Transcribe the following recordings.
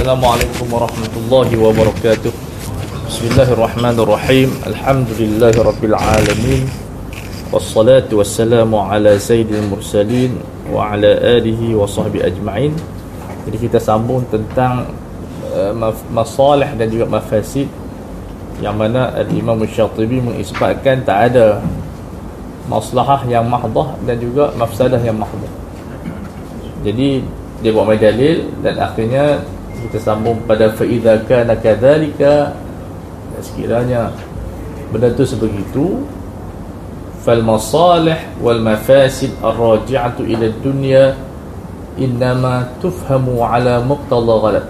السلام عليكم ورحمة الله وبركاته بسم الله الرحمن الرحيم الحمد لله رب العالمين والصلاة والسلام على سيد المرسلين وعلى آله وصحبه أجمعين jadi kita sambung tentang uh, masalih dan juga mafasid yang mana Al-Imam Syatibi mengisbatkan tak ada maslahah yang mahdah dan juga mafsadah yang mahdah jadi dia buat main dalil dan akhirnya kita sambung pada faidza kana kadzalika. Sekiranya benda tu sebegitu fal masalih wal mafasid ar-raji'atu ila dunya innama tufhamu ala muqtada ghalab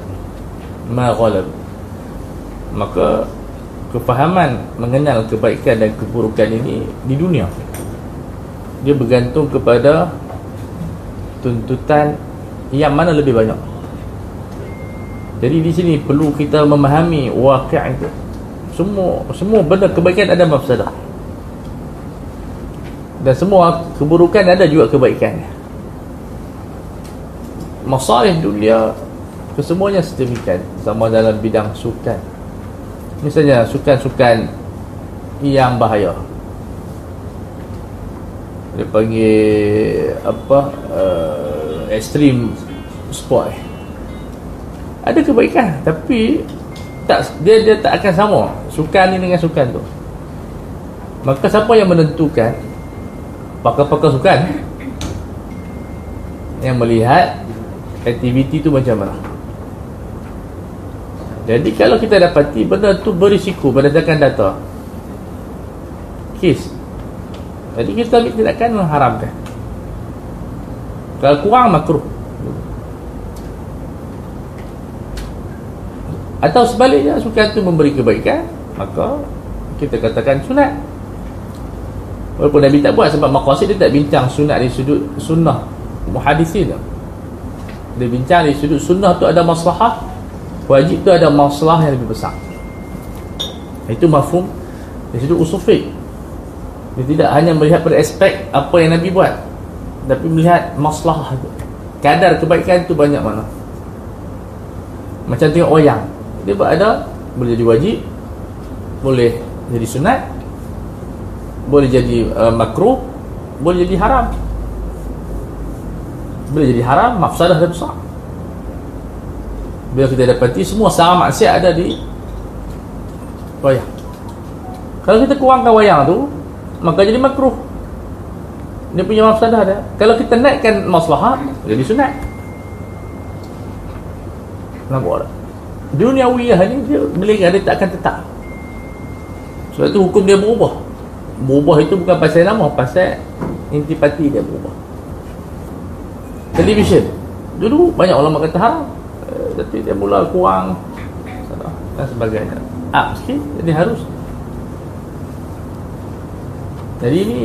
ma ghalab maka kefahaman mengenal kebaikan dan keburukan ini di dunia. Dia bergantung kepada tuntutan yang mana lebih banyak jadi di sini perlu kita memahami wakil itu. Semua semua benda kebaikan ada mafsadah. Dan semua keburukan ada juga kebaikan. Masalah dunia kesemuanya sedemikian. Sama dalam bidang sukan. Misalnya sukan-sukan yang bahaya. Dia panggil apa uh, extreme sport ada kebaikan tapi tak dia dia tak akan sama. Sukan ni dengan sukan tu. Maka siapa yang menentukan pakar-pakar sukan? Yang melihat aktiviti tu macam mana? Jadi kalau kita dapati benda tu berisiko berdasarkan data. Kes. Jadi kita tidak akan mengharamkan kalau kurang makruh atau sebaliknya sukan itu memberi kebaikan maka kita katakan sunat. Walaupun Nabi tak buat sebab maqasid dia tak bincang sunat di sudut sunnah muhadisin dia bincang di sudut sunnah tu ada maslahah wajib tu ada masalah yang lebih besar. Itu mafhum di sudut usul fiqh. Dia tidak hanya melihat pada aspek apa yang Nabi buat tapi melihat masalah tu. Kadar kebaikan tu banyak mana. Macam tengok wayang dia ada boleh jadi wajib boleh jadi sunat boleh jadi uh, makruh boleh jadi haram. Boleh jadi haram mafsadah dan besar. Bila kita dapati semua sama maksiat ada di wayang. Kalau kita kurangkan wayang tu maka jadi makruh. Dia punya mafsadah ada. Kalau kita naikkan maslahat jadi sunat. Nampak tak duniawiyah ni dia melengah dia takkan tetap. Sebab tu hukum dia berubah. Berubah itu bukan pasal nama pasal intipati dia berubah. Televisyen. Dulu banyak ulama kata haram. Eh, tapi dia mula kurang dan sebagainya. Ah sikit jadi harus. Jadi ini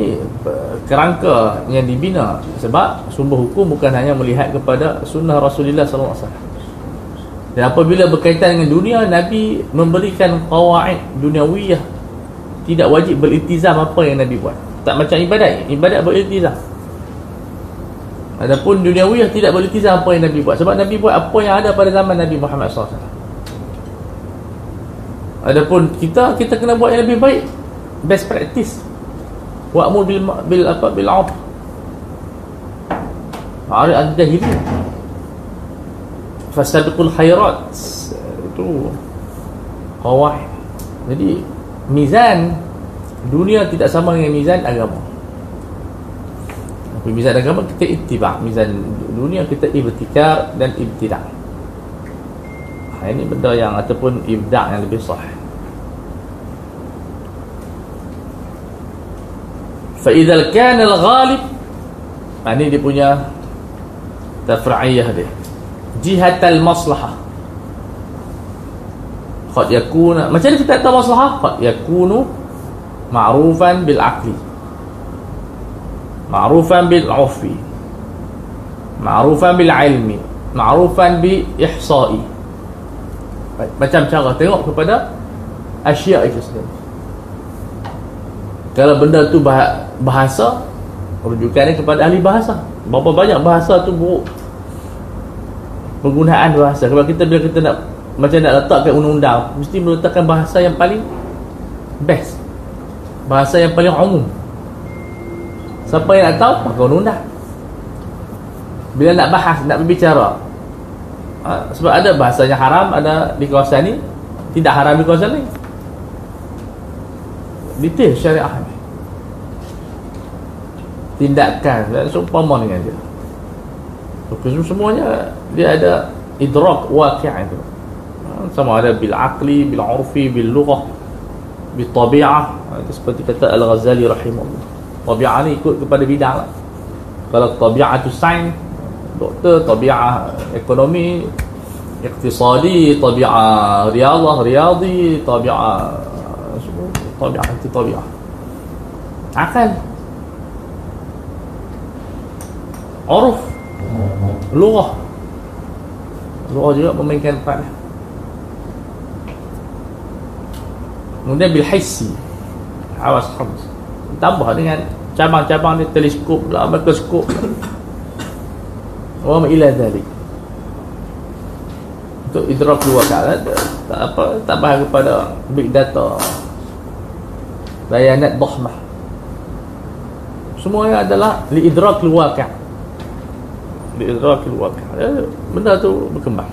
eh, kerangka yang dibina. Sebab sumber hukum bukan hanya melihat kepada sunnah Rasulullah SAW dan apabila berkaitan dengan dunia Nabi memberikan qawaid duniawiyah. Tidak wajib beriltizam apa yang Nabi buat. Tak macam ibadat. Ibadat beriltizam. Adapun duniawiyah tidak beriltizam apa yang Nabi buat. Sebab Nabi buat apa yang ada pada zaman Nabi Muhammad SAW adapun kita kita kena buat yang lebih baik. Best practice. Wa'mul bil bil apa? Bil hari al-jahiliyah fasabiqul khairat. Itu qawah jadi mizan dunia tidak sama dengan mizan agama. Tapi mizan agama kita ittiba mizan dunia kita ibtikar dan ibtida. Ha, ini benda yang ataupun ibda yang lebih sah kana al-ghalib ha, ini dia punya tafra'iyah dia jihatal maslahah qad yakuna macam mana kita tahu maslahah? Qad yakunu ma'rufan bil aqli ma'rufan bil 'urfi ma'rufan bil 'ilmi ma'rufan bi ihsa'i macam cara tengok kepada asya itu sendiri. Kalau benda tu bahasa rujukannya kepada ahli bahasa. Berapa banyak bahasa tu buruk penggunaan bahasa. Kalau kita bila kita nak macam nak letakkan undang-undang mesti meletakkan bahasa yang paling best. Bahasa yang paling umum. Siapa yang nak tahu pakai undang-undang. Bila nak bahas nak berbicara. Ha, sebab ada bahasanya haram ada di kawasan ni tidak haram di kawasan ni. Detail syariah ni. Tindakan seumpama dengan dia semuanya dia ada idrak waqi' itu sama ada bil aqli bil urfi bil lughah bil tabi'ah itu seperti kata Al-Ghazali rahimahullah tabi'ah ni ikut kepada bidang lah. kalau tabi'ah tu sains doktor tabi'ah ekonomi iktisadi tabi'ah riyadah riyadi tabi'ah tabi'ah itu tabi'ah akal uruf lughah. Lughah juga memainkan peran kemudian bil hissi awas khams. Tambah dengan cabang-cabang ni teleskop lah mikroskop. Wa ma ila dhalik. Untuk idrak luar kan tak apa tak bahas kepada big data. Bayanat dhahmah semuanya adalah li idrak luar kan waqi' ya, benda tu berkembang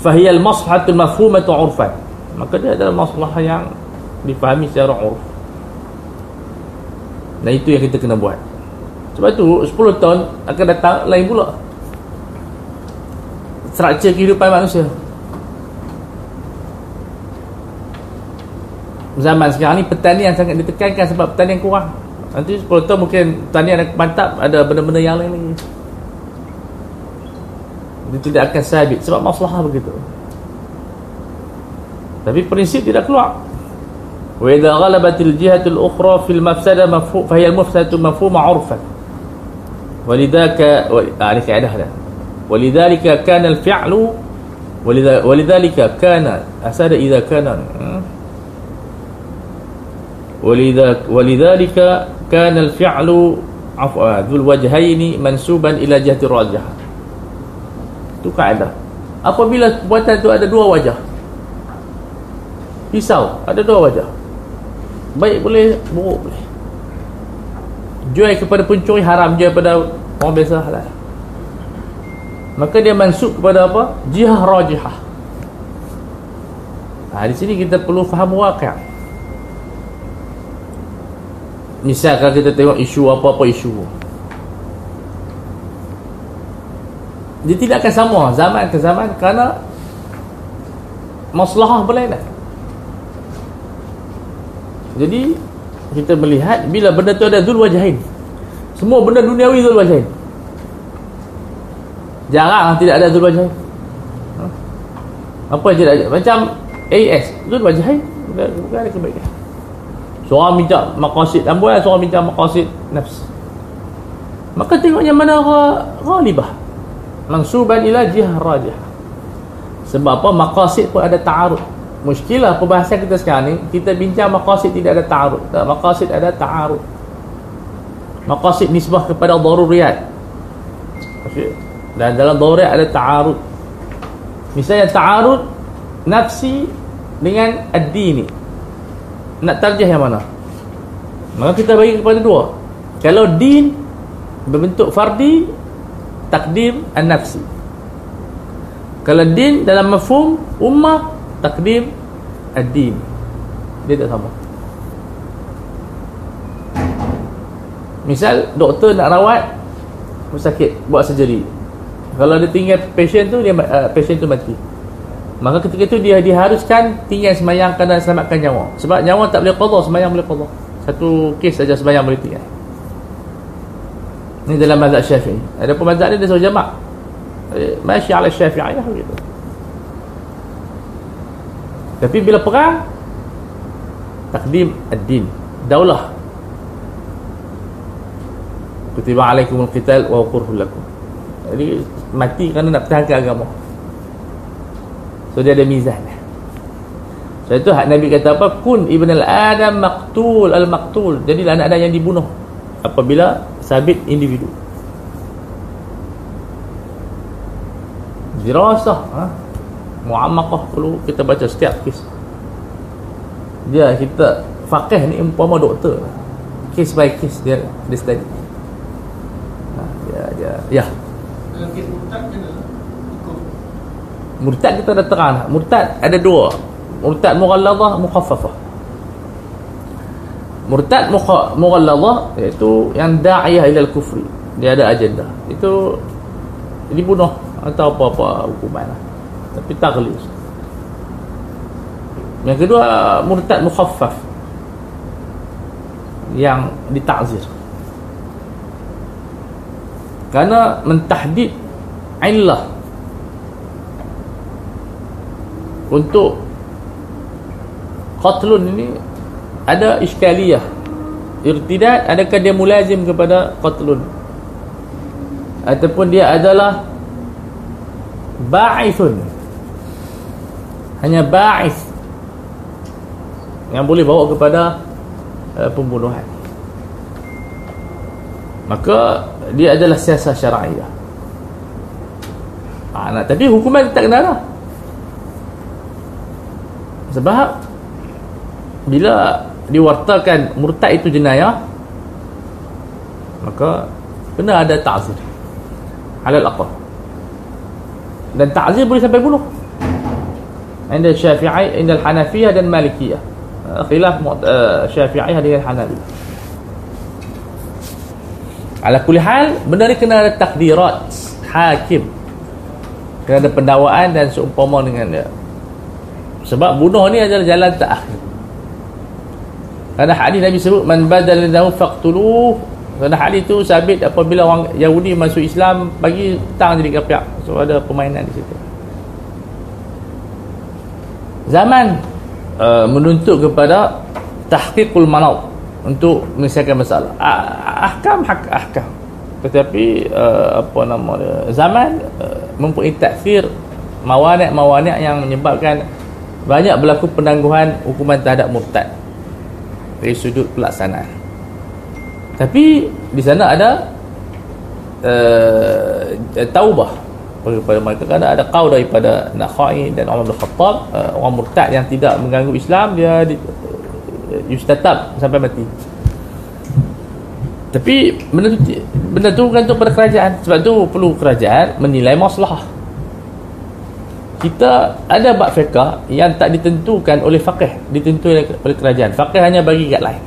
fahiyal maslahatul mafhumatu urfan maka dia adalah masalah yang difahami secara urf dan itu yang kita kena buat. Sebab tu 10 tahun akan datang lain pula. Struktur kehidupan manusia. Zaman sekarang ni pertanian sangat ditekankan sebab pertanian kurang Nanti 10 tahun mungkin tanian akan mantap Ada benda-benda yang lain lagi. Dia tidak akan sabit. Sebab masalah begitu. Tapi prinsip tidak keluar. Wa idha ghalabatil jihatul ukhra Fil mafsada mafhum Fahiyal mafsadatu mafhuma urfan. Walidhaka Ah ini kaedah dah Walidhalika kana al-fi'lu Walidhalika kana Asada idha kana hmm? Kana al-fi'lu afwa dzul wajhaini mansuban ila jihati rajah. Itu kaedah. Apabila perbuatan itu ada dua wajah. Pisau ada dua wajah. Baik boleh buruk boleh. Jual kepada pencuri haram jual kepada orang biasa halal. Maka dia mansub kepada apa? Jihah rajihah. Ha, di sini kita perlu faham misalkan kita tengok isu apa-apa isu. Dia tidak akan sama. Zaman ke zaman kerana masalah berlainan. Jadi kita melihat bila benda tu ada zul wajahin semua benda duniawi zul wajahin jarang tidak ada zul wajahin ha? apa yang tidak ada? Macam AS zul wajahin bukan ada kebaikan Seorang minta maqasid ambulan, seorang minta maqasid nafs. Maka tengoknya mana ghalibah. Mansuban ila jihah rajih. Sebab apa? Maqasid pun ada ta'arud. Muskilah perbahasan kita sekarang ni, kita bincang maqasid tidak ada ta'arud. Tak, maqasid ada ta'arud. Maqasid nisbah kepada daruriyat. Dan dalam daruriyat ada ta'arud. Misalnya ta'arud nafsi dengan ad-dini nak tarjih yang mana? Maka kita bagi kepada dua. Kalau din berbentuk fardi takdir an-nafsi. Kalau din dalam mafhum ummah takdir ad-din. Dia tak sama. Misal doktor nak rawat sakit buat surgery. Kalau dia tinggal patient tu dia uh, patient tu mati Maka ketika itu dia diharuskan tinggal semayang kerana selamatkan nyawa. Sebab nyawa tak boleh qadha, semayang boleh qadha. Satu kes saja semayang boleh tinggal. Ini dalam mazhab Syafi'i. Ada pun mazhab ni dia suruh jamak. Eh, masya Allah Syafi'i lah begitu. Tapi bila perang takdim ad-din, daulah. Kutiba alaikumul qital wa qurhul lakum. Jadi mati kerana nak pertahankan agama. So dia ada mizan. So itu hak Nabi kata apa? Kun ibn al-Adam maqtul al-maqtul. Jadi anak-anak yang dibunuh apabila sabit individu. Dirasah ha? mu'amakah perlu kita baca setiap kes. Dia kita fakih ni umpama doktor. Case by case dia dia study. Ha, dia, dia, ya murtad kita dah terang. Murtad ada dua. Murtad mughalladhah mukhaffafah. Murtad mughalladhah iaitu yang da'iyah ila al-kufri dia ada agenda. Itu dibunuh atau apa-apa hukuman lah. tapi taghlis yang kedua murtad mukhaffaf. Yang ditakzir. Kerana mentahdid illah untuk qatlun ini ada iskaliyah irtidad adakah dia mulazim kepada qatlun? Ataupun dia adalah ba'ithun. Hanya ba'ith yang boleh bawa kepada uh, pembunuhan. Maka dia adalah siasat syara'iyah ha, nah, tapi hukuman tak kena lah sebab bila diwartakan murtad itu jenayah maka kena ada ta'zir halal aqal dan ta'zir boleh sampai bunuh Anda Syafi'i, Anda Hanafiyah dan Malikiyah. Uh, khilaf uh, Syafi'i dengan Hanafi. Ala kulli hal, benar kena ada takdirat hakim. Kena ada pendakwaan dan seumpama dengan dia sebab bunuh ni adalah jalan terakhir kerana hadis Nabi sebut man badal lahu faqtuluh kerana hadis tu sabit apabila orang Yahudi masuk Islam bagi tang jadi kafir so ada permainan di situ. Zaman uh, menuntut kepada tahqiqul manat untuk menyelesaikan masalah. Ah, ahkam hak ahkam. Tetapi uh, apa nama dia? Zaman uh, mempunyai taksir mawanik-mawanik yang menyebabkan banyak berlaku penangguhan hukuman terhadap murtad dari sudut pelaksanaan. Tapi di sana ada uh, taubah. Daripada mereka kerana ada kau daripada Nakhai dan Umar bin Khattab uh, orang murtad yang tidak mengganggu Islam dia di, uh, tetap sampai mati. Tapi benda tu benda tu bergantung pada kerajaan. Sebab tu perlu kerajaan menilai masalah kita ada bab fiqah yang tak ditentukan oleh faqih ditentukan oleh kerajaan. Faqih hanya bagi lain.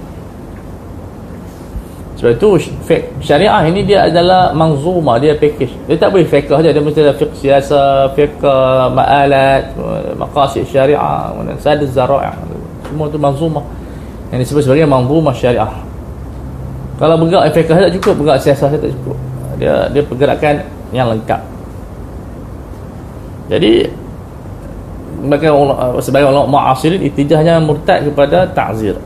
sebab itu syariah ini dia adalah manzumah dia package. Dia tak boleh fiqah je dia mesti ada fiqh siasa fiqh ma'alat maqasid syariah sad zara'i semua itu manzumah yang disebut sebagai manzumah syariah. Kalau bergerak fiqh tak cukup bergerak siasa tak cukup. Dia dia pergerakan yang lengkap. Jadi sebagai ulama sebagai ulama muasirin itijahnya murtad kepada ta'zir.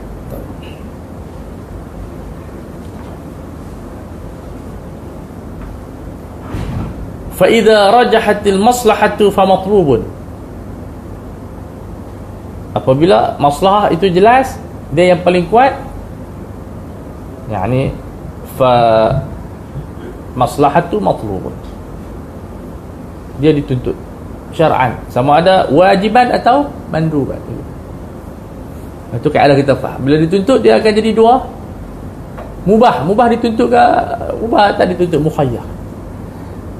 Fa idza rajahatil maslahatu fa matlubun apabila maslahah itu jelas dia yang paling kuat yakni fa maslahatu matlubun. Dia dituntut syar'an. Sama ada wajiban atau manduban itu kaedah kita faham. Bila dituntut dia akan jadi dua. Mubah. Mubah dituntut ke mubah tak dituntut? Mukhayyar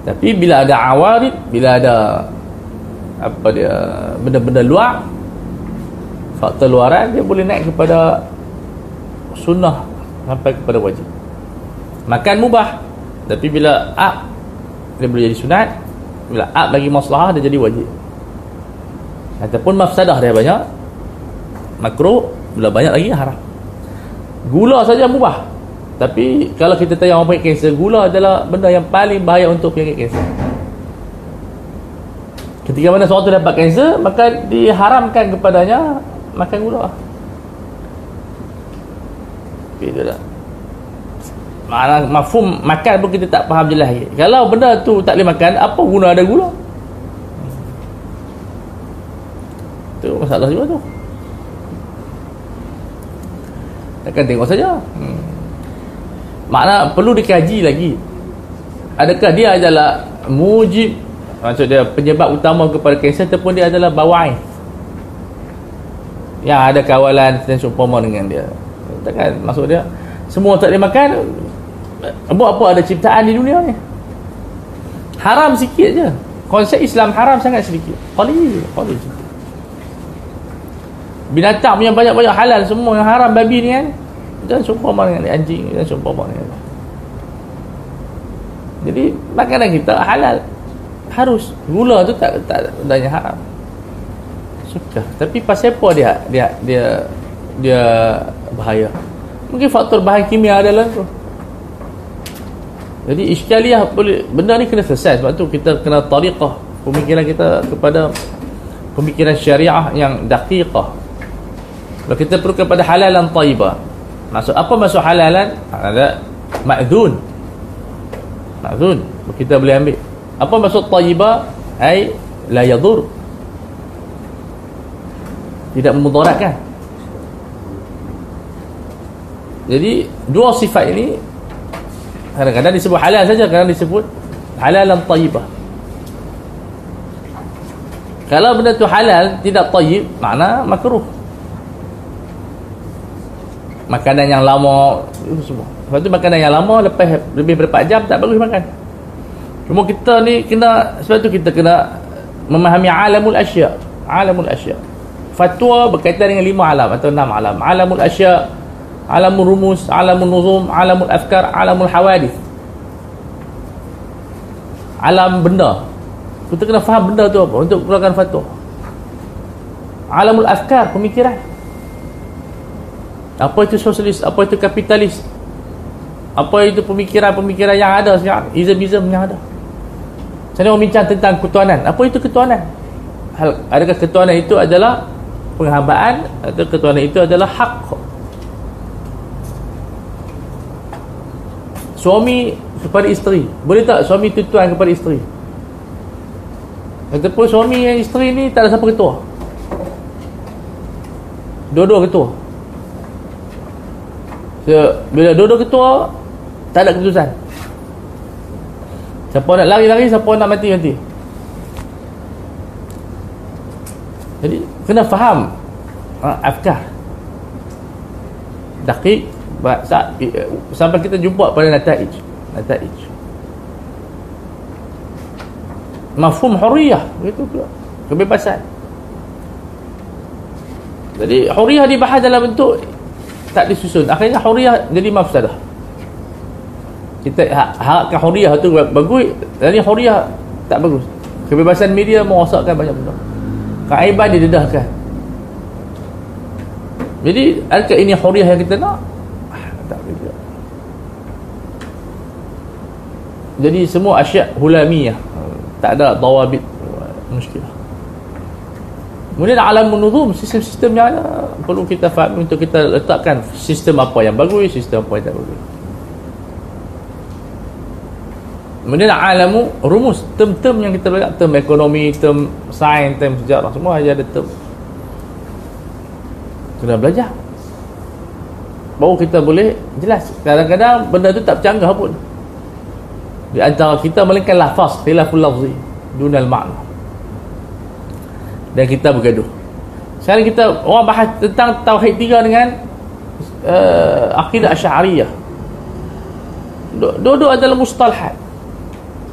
tapi bila ada awarid bila ada apa dia benda-benda luar faktor luaran dia boleh naik kepada sunnah sampai kepada wajib. Makan mubah. Tapi bila up dia boleh jadi sunat bila ab lagi maslahah dia jadi wajib. Ataupun mafsadah dia banyak makruh. Bila banyak lagi haram. Gula saja mubah. Tapi kalau kita tanya orang penyakit kanser gula adalah benda yang paling bahaya untuk penyakit kanser. Ketika mana seorang tu dapat kanser maka diharamkan kepadanya makan gula. Itu dah Mana mafhum makan pun kita tak faham jelas lagi. Kalau benda tu tak boleh makan, apa guna ada gula? Tu masalah juga tu. Takkan tengok saja. Hmm. makna perlu dikaji lagi adakah dia adalah mujib maksud dia penyebab utama kepada kanser ataupun dia adalah bawai yang ada kawalan dan seumpama dengan dia takkan maksud dia semua tak boleh makan buat apa ada ciptaan di dunia ni? Haram sikit je. Konsep Islam haram sangat sedikit. Qalil qalil binatang punya banyak-banyak halal semua yang haram babi ni kan. Dan seumpama dengan anjing dan seumpama dengan jadi makanan kita halal. Harus. Gula tu tak tak adanya haram. Suka. Tapi pasal apa dia dia dia dia bahaya? Mungkin faktor bahan kimia adalah tu jadi iskaliah boleh benda ni kena selesai sebab tu kita kena tariqah pemikiran kita kepada pemikiran syariah yang daqiqah kalau kita perlu kepada halalan taibah. Maksud apa maksud halalan? Ada ma'zun. Ma'zun. Kita boleh ambil. Apa maksud taibah? Ai la yadur. Tidak memudaratkan. Jadi dua sifat ini kadang-kadang disebut halal saja, kadang disebut halalan taibah. Kalau benda tu halal tidak taib, makna makruh. Makanan yang lama itu semua. Sebab tu makanan yang lama lepas lebih 4 jam tak bagus makan. Cuma kita ni kena sebab tu kita kena memahami alamul asya. Alamul asya. Fatwa berkaitan dengan lima alam atau enam alam. Alamul asya alamul rumus alamul nuzum alamul afkar alamul hawadith. Alam benda. Kita kena faham benda tu apa untuk keluarkan fatwa. Alamul afkar pemikiran. Apa itu sosialis apa itu kapitalis? Apa itu pemikiran-pemikiran yang ada sekarang? Ism-ism yang ada. Saya nak bincang tentang ketuanan? Apa itu ketuanan? Adakah ketuanan itu adalah penghambaan atau ketuanan itu adalah hak suami kepada isteri boleh tak suami itu tuan kepada isteri ataupun suami yang isteri ni tak ada siapa ketua dua-dua ketua So, bila dua-dua ketua tak ada keputusan. Siapa nak lari-lari, siapa nak mati nanti. Jadi kena faham ha, afkar. Dakik sampai kita jumpa pada nataij. Nataij. Mafhum hurriyah. Itu kebebasan. Jadi hurriyah dibahas dalam bentuk tak disusun. Akhirnya huriah jadi mafsadah. Kita ha, harapkan huriah tu bagus. Jadi huriah tak bagus. Kebebasan media merosakkan banyak benda. Keaiban didedahkan. Jadi adakah ini huriah yang kita nak tak juga jadi semua asyak hulamiyah tak ada dawabit. Muskilah Kemudian alam menuzum sistem-sistem yang ada. Perlu kita faham untuk kita letakkan sistem apa yang bagus, sistem apa yang tak bagus. Kemudian alamu rumus, term-term yang kita belajar, term ekonomi, term sains, term sejarah, semua ada term. Kena belajar. Baru kita boleh jelas. Kadang-kadang benda tu tak bercanggah pun. Di antara kita melainkan lafaz, khilaful lafzi, dunal makna dan kita bergaduh. Sekarang kita orang bahas tentang tauhid tiga dengan uh, akidah asy'ariyah. Dua-dua adalah mustalahat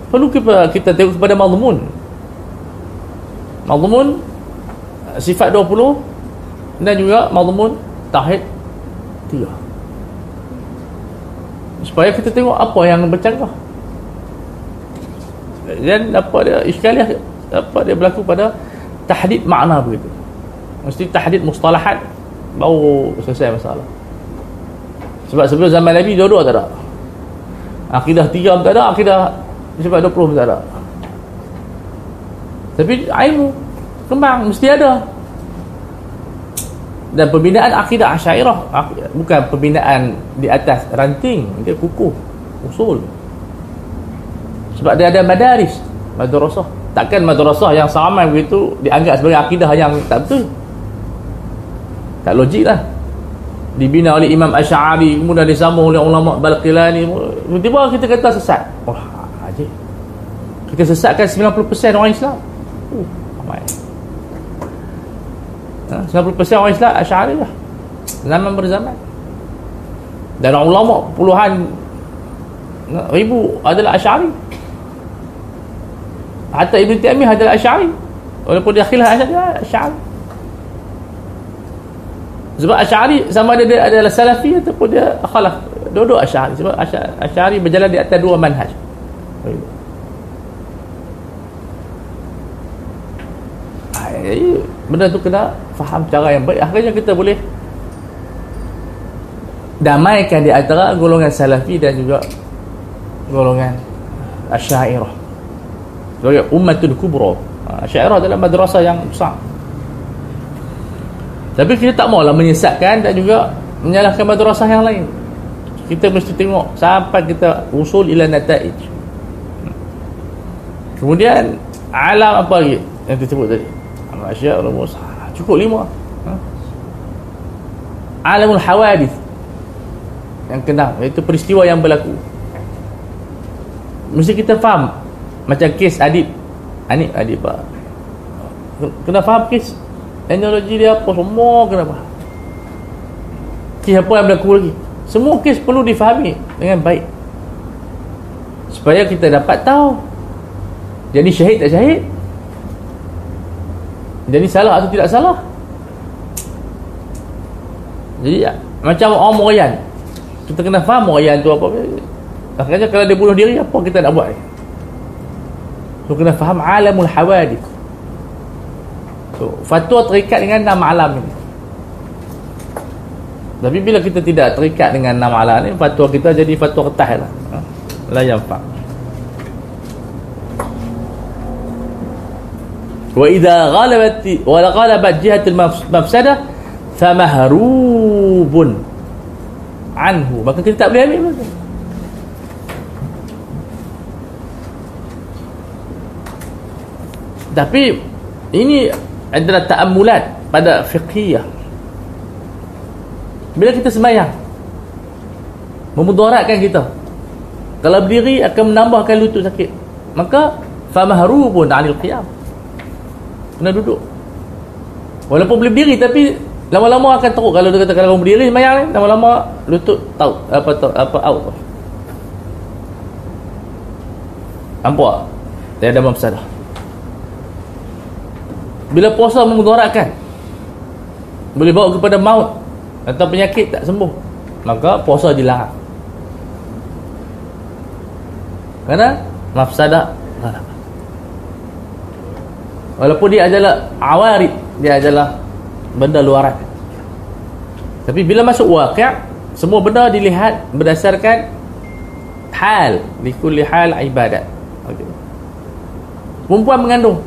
perlu kita, kita tengok kepada mazmun. Mazmun sifat 20 dan juga mazmun tauhid tiga supaya kita tengok apa yang bercanggah dan apa dia iskaliah apa dia berlaku pada tahdid makna begitu. Mesti tahdid mustalahat baru selesai masalah. Sebab sebelum zaman Nabi dua-dua tak ada. Akidah tiga tak ada akidah sebab 20 pun tak ada. Tapi ilmu kembang mesti ada dan pembinaan akidah asyairah bukan pembinaan di atas ranting dia kukuh usul. Sebab dia ada madaris madrasah. Takkan madrasah yang sama begitu dianggap sebagai akidah yang tak betul. Tak logik lah. Dibina oleh Imam Asy'ari kemudian disambung oleh ulama Balqilani. Tiba-tiba kita kata sesat. Wah aje kita sesatkan 90% orang Islam. Uh, ha, 90% orang Islam Asy'ari lah. Zaman berzaman. Dan ulama puluhan ribu adalah Asy'ari. Hatta Ibn Taimiyah adalah Asy'ari. Walaupun dia khilaf Asy'ari sebab Asy'ari sama ada dia adalah salafi ataupun dia khalaf. Dua-dua Asy'ari. Sebab Asy'ari berjalan di atas dua manhaj. Benda tu kena faham cara yang baik akhirnya kita boleh damaikan di antara golongan salafi dan juga golongan asyairah sebagai ummatul kubra asyairah adalah madrasah yang besar tapi kita tak maulah menyesatkan dan juga menyalahkan madrasah yang lain. Kita mesti tengok sampai kita usul ila nataij. Kemudian alam apa lagi yang disebut tadi? Asya rumus. Cukup lima. Ha? Alamul hawadith yang kena iaitu peristiwa yang berlaku. Mesti kita faham macam kes adib. Adib adib apa? Kena faham kes Teknologi dia apa Semua kena faham Kes apa yang berlaku lagi Semua kes perlu difahami Dengan baik Supaya kita dapat tahu Jadi syahid tak syahid Jadi salah atau tidak salah Jadi Macam orang Morian Kita kena faham Morian tu apa Akhirnya kalau dia bunuh diri Apa kita nak buat So kena faham Alamul hawadith So, fatwa terikat dengan enam alam ini. Tapi bila kita tidak terikat dengan enam alam ini, fatwa kita jadi fatwa ketah lah. Ha? La yang Wa idza ghalabat wa ghalabat jihat al-mafsadah famahrubun anhu. Maka kita tak boleh ambil betul. Tapi ini adalah ta'ammulat pada fiqhiyah bila kita semayang memudaratkan kita kalau berdiri akan menambahkan lutut sakit maka famahrubun 'anil qiyam kena duduk. Walaupun boleh berdiri tapi lama-lama akan teruk. Kalau dia kata kalau berdiri semayang ni. Lama-lama lutut tahu apa tahu, apa out. Nampak dia ada masalah. Bila puasa memudaratkan boleh bawa kepada maut. Atau penyakit tak sembuh. Maka puasa dilarang. Kerana mafsadah walaupun dia adalah awarid dia adalah benda luaran. Tapi bila masuk waqi' semua benda dilihat berdasarkan hal. Likulli hal ibadat. Okay. perempuan mengandung.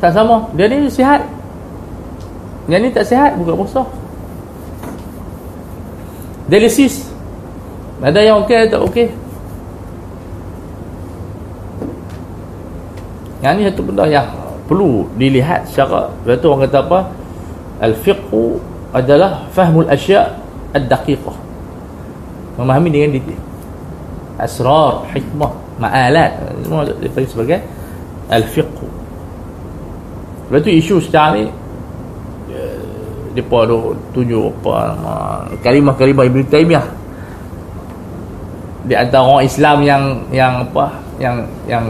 Tak sama. Dia ni sihat. Yang ni tak sihat buka puasa. Dialisis ada yang okey tak okey? Yang ni satu benda yang perlu dilihat secara itu orang kata apa? Al-fiqhu adalah fahmul asya' ad-daqiqah. Memahami dengan detail asrar hikmah ma'alat. Semua dipanggil sebagai al-fiqhu Lepas tu isu sekarang ni dia pun tunjuk apa kalimah-kalimah Ibn Taymiyah. Di antara orang Islam yang yang apa? Yang yang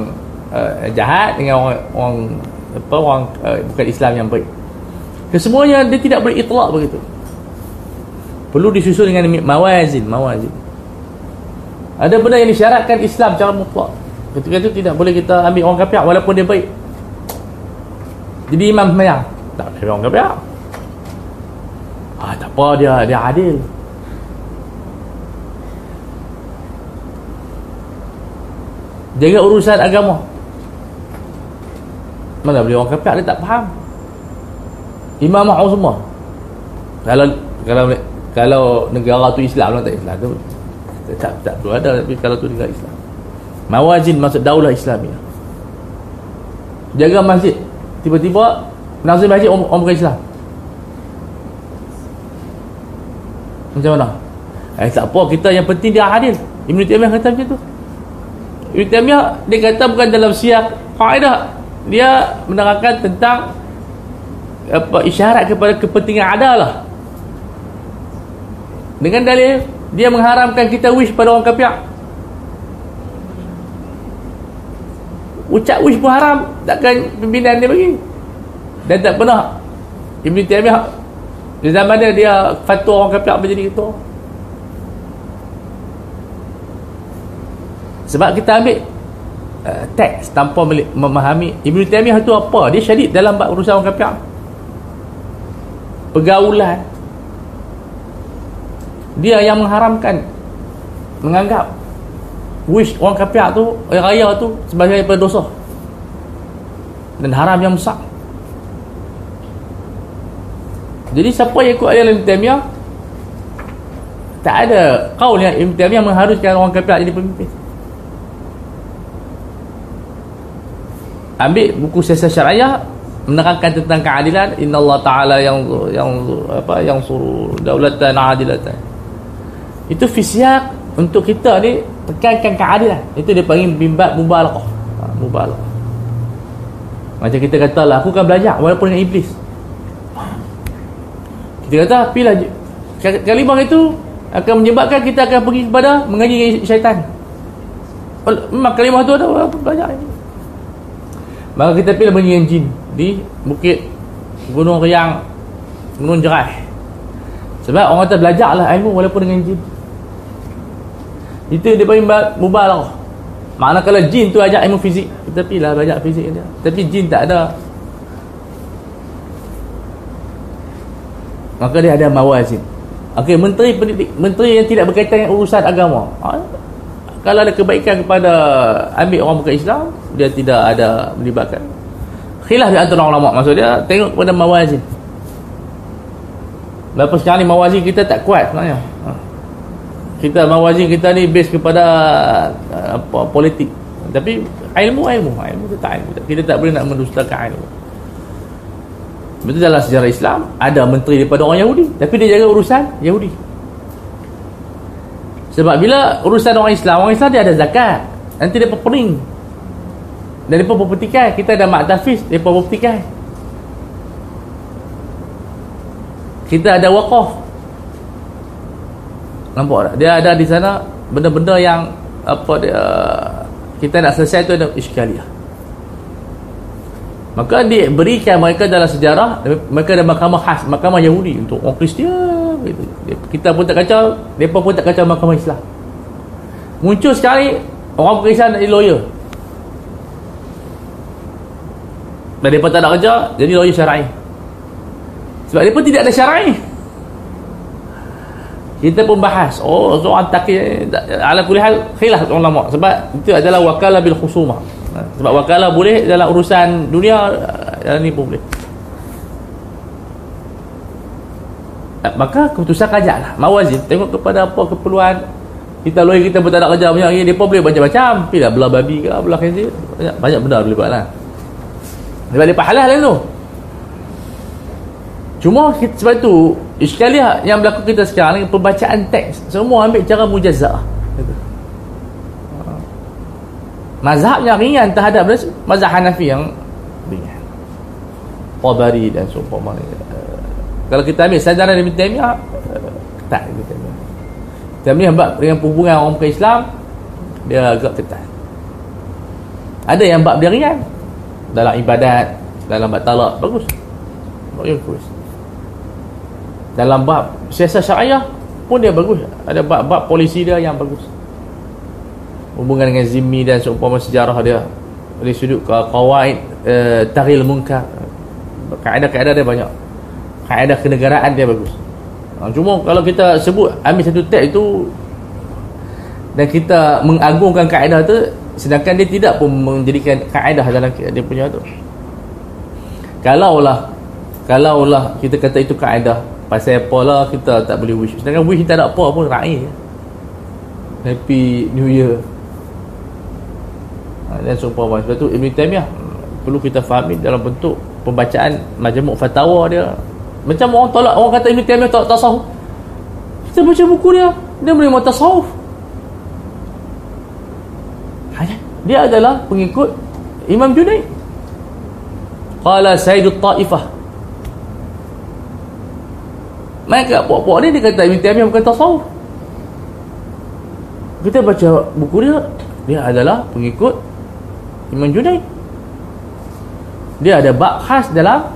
uh, jahat dengan orang orang apa orang uh, bukan Islam yang baik. Kesemuanya dia tidak boleh itlak begitu. Perlu disusun dengan mawazin mawazin. Ada benda yang disyaratkan Islam secara mutlak ketika itu tidak boleh kita ambil orang kafir walaupun dia baik. Jadi imam semayang tak ada orang kafir ah, tak apa dia dia adil. Jaga urusan agama mana boleh orang kafir dia tak faham. Imam mahu semua. Kalau kalau kalau negara tu Islam lah tak Islam tu. Tak, tak perlu ada tapi kalau tu negara Islam. Mawazin maksud daulah Islamiyah jaga masjid. Tiba-tiba Nazir Masjid orang, orang bukan Islam. Macam mana? Eh tak apa kita yang penting dia adil Ibn Taymiyah kata macam tu. Ibn Taymiyah dia kata bukan dalam siap kaedah dia menerangkan tentang apa isyarat kepada kepentingan adalah. Dengan dalil dia mengharamkan kita wish pada orang kafir. Ucap wish pun haram takkan pimpinan dia bagi. Dan tak pernah. Ibn Taymiyah di zaman dia dia fatwa orang kafir menjadi ketua sebab kita ambil uh, teks tanpa memahami. Ibn Taymiyah itu apa? Dia syadid dalam urusan orang kafir. Pergaulan. Dia yang mengharamkan menganggap wish orang kafir tu orang raya tu sebagai dosa. Dan haram yang besar. Jadi siapa yang ikut ayat Ibn Taymiyah tak ada kaul yang Ibn Taymiyah mengharuskan orang kafir jadi pemimpin ambil buku siasat syariah menerangkan tentang keadilan. Innallaha taala yang yang apa yang suruh daulatan adilatan. Itu fisiak untuk kita ni tekankan keadilan. Itu dia panggil bimbab mubalaghah ha, mubalaghah macam kita katalah aku akan belajar walaupun dengan iblis. Kita kata pilih kalimah itu akan menyebabkan kita akan pergi kepada mengaji syaitan. Memang kalimah tu ada belajar. ini maka kita pilih dengan jin di bukit gunung riang gunung jerai sebab orang kata belajar lah ilmu walaupun dengan jin. Itu dia panggil mubalah makna kalau jin tu ajak ilmu fizik kita pilih belajar fizik dia. Tapi jin tak ada. Maka dia ada mawazin. Okey, menteri pendidik, menteri yang tidak berkaitan dengan urusan agama. Ha? Kalau ada kebaikan kepada ambil orang bukan Islam dia tidak ada melibatkan. Khilaf di antara ulama maksud dia tengok kepada mawazin. Berapa sekali mawazin kita tak kuat sebenarnya. Ha. kita mawazin kita ni base kepada apa politik. Tapi ilmu ilmu. Ilmu kita tak ilmu. Kita tak boleh nak mendustakan ilmu. Betul dalam sejarah Islam ada menteri daripada orang Yahudi. Tapi dia jaga urusan Yahudi sebab bila urusan orang Islam Orang Islam dia ada zakat. Nanti dia pening Dan dia berpetikai Kita ada mak tafiz Dia berpetikai Kita ada wakaf. Nampak tak? Dia ada di sana Benda-benda yang Apa dia Kita nak selesai tu ada iskaliah Maka dia berikan mereka dalam sejarah Mereka ada mahkamah khas Mahkamah Yahudi Untuk orang Kristian gitu. kita pun tak kacau mereka pun tak kacau mahkamah Islam. Muncul sekali orang nak jadi lawyer. Dan mereka tak nak kerja jadi lawyer syar'i. Sebab mereka tidak ada syar'i. Kita pun bahas oh soal takir ala kulihal khilaf ulama. Sebab itu adalah wakalah bil khusumah sebab wakalah boleh dalam urusan dunia ini pun boleh. Eh, maka keputusan kajak lah. Mawazin tengok kepada apa keperluan kita lawyer kita pun tak nak kerja banyak ni dia pun boleh macam-macam. Pilih belah babi ke belah khazi banyak, banyak benda boleh buat lah. Dia halal lah tu. Cuma sebab tu iskaliah yang berlaku kita sekarang pembacaan teks semua ambil cara mujazah mazhab yang ringan terhadap mazhab Hanafi yang ringan. Tabari dan seumpamanya kalau kita ambil sandaran Ibn Taymiyah ketat Ibn Taymiyah. Taymiyah bab dengan hubungan orang bukan Islam dia agak ketat. Ada yang bab dia ringan dalam ibadat dalam bab talak bagus bagus. Dalam bab siasat syariah pun dia bagus. Ada bab-bab polisi dia yang bagus hubungan dengan zimmi dan seumpama sejarah dia. Dari sudut kawaid uh, taril munkar. Kaedah-kaedah dia banyak. Kaedah kenegaraan dia bagus. Ha, cuma kalau kita sebut ambil satu teks itu dan kita mengagungkan kaedah tu sedangkan dia tidak pun menjadikan kaedah dalam dia punya tu. Kalaulah kalaulah kita kata itu kaedah pasal apa lah kita tak boleh wish. Sedangkan wish tak apa pun raih. Happy new year dan seumpama sebab tu Ibn Taymiyah perlu kita fahami dalam bentuk pembacaan majmuk fatwa dia. Macam orang tolak orang kata Ibn Taymiyah tak tasawuf. Kita baca buku dia dia menerima tasawuf. Dia adalah pengikut Imam Junaid. Qala sayyidut taifah. Mereka puak-puak ni dia kata Ibn Taymiyah bukan tasawuf. Kita baca buku dia dia adalah pengikut Imam Junaid. Dia ada bab khas dalam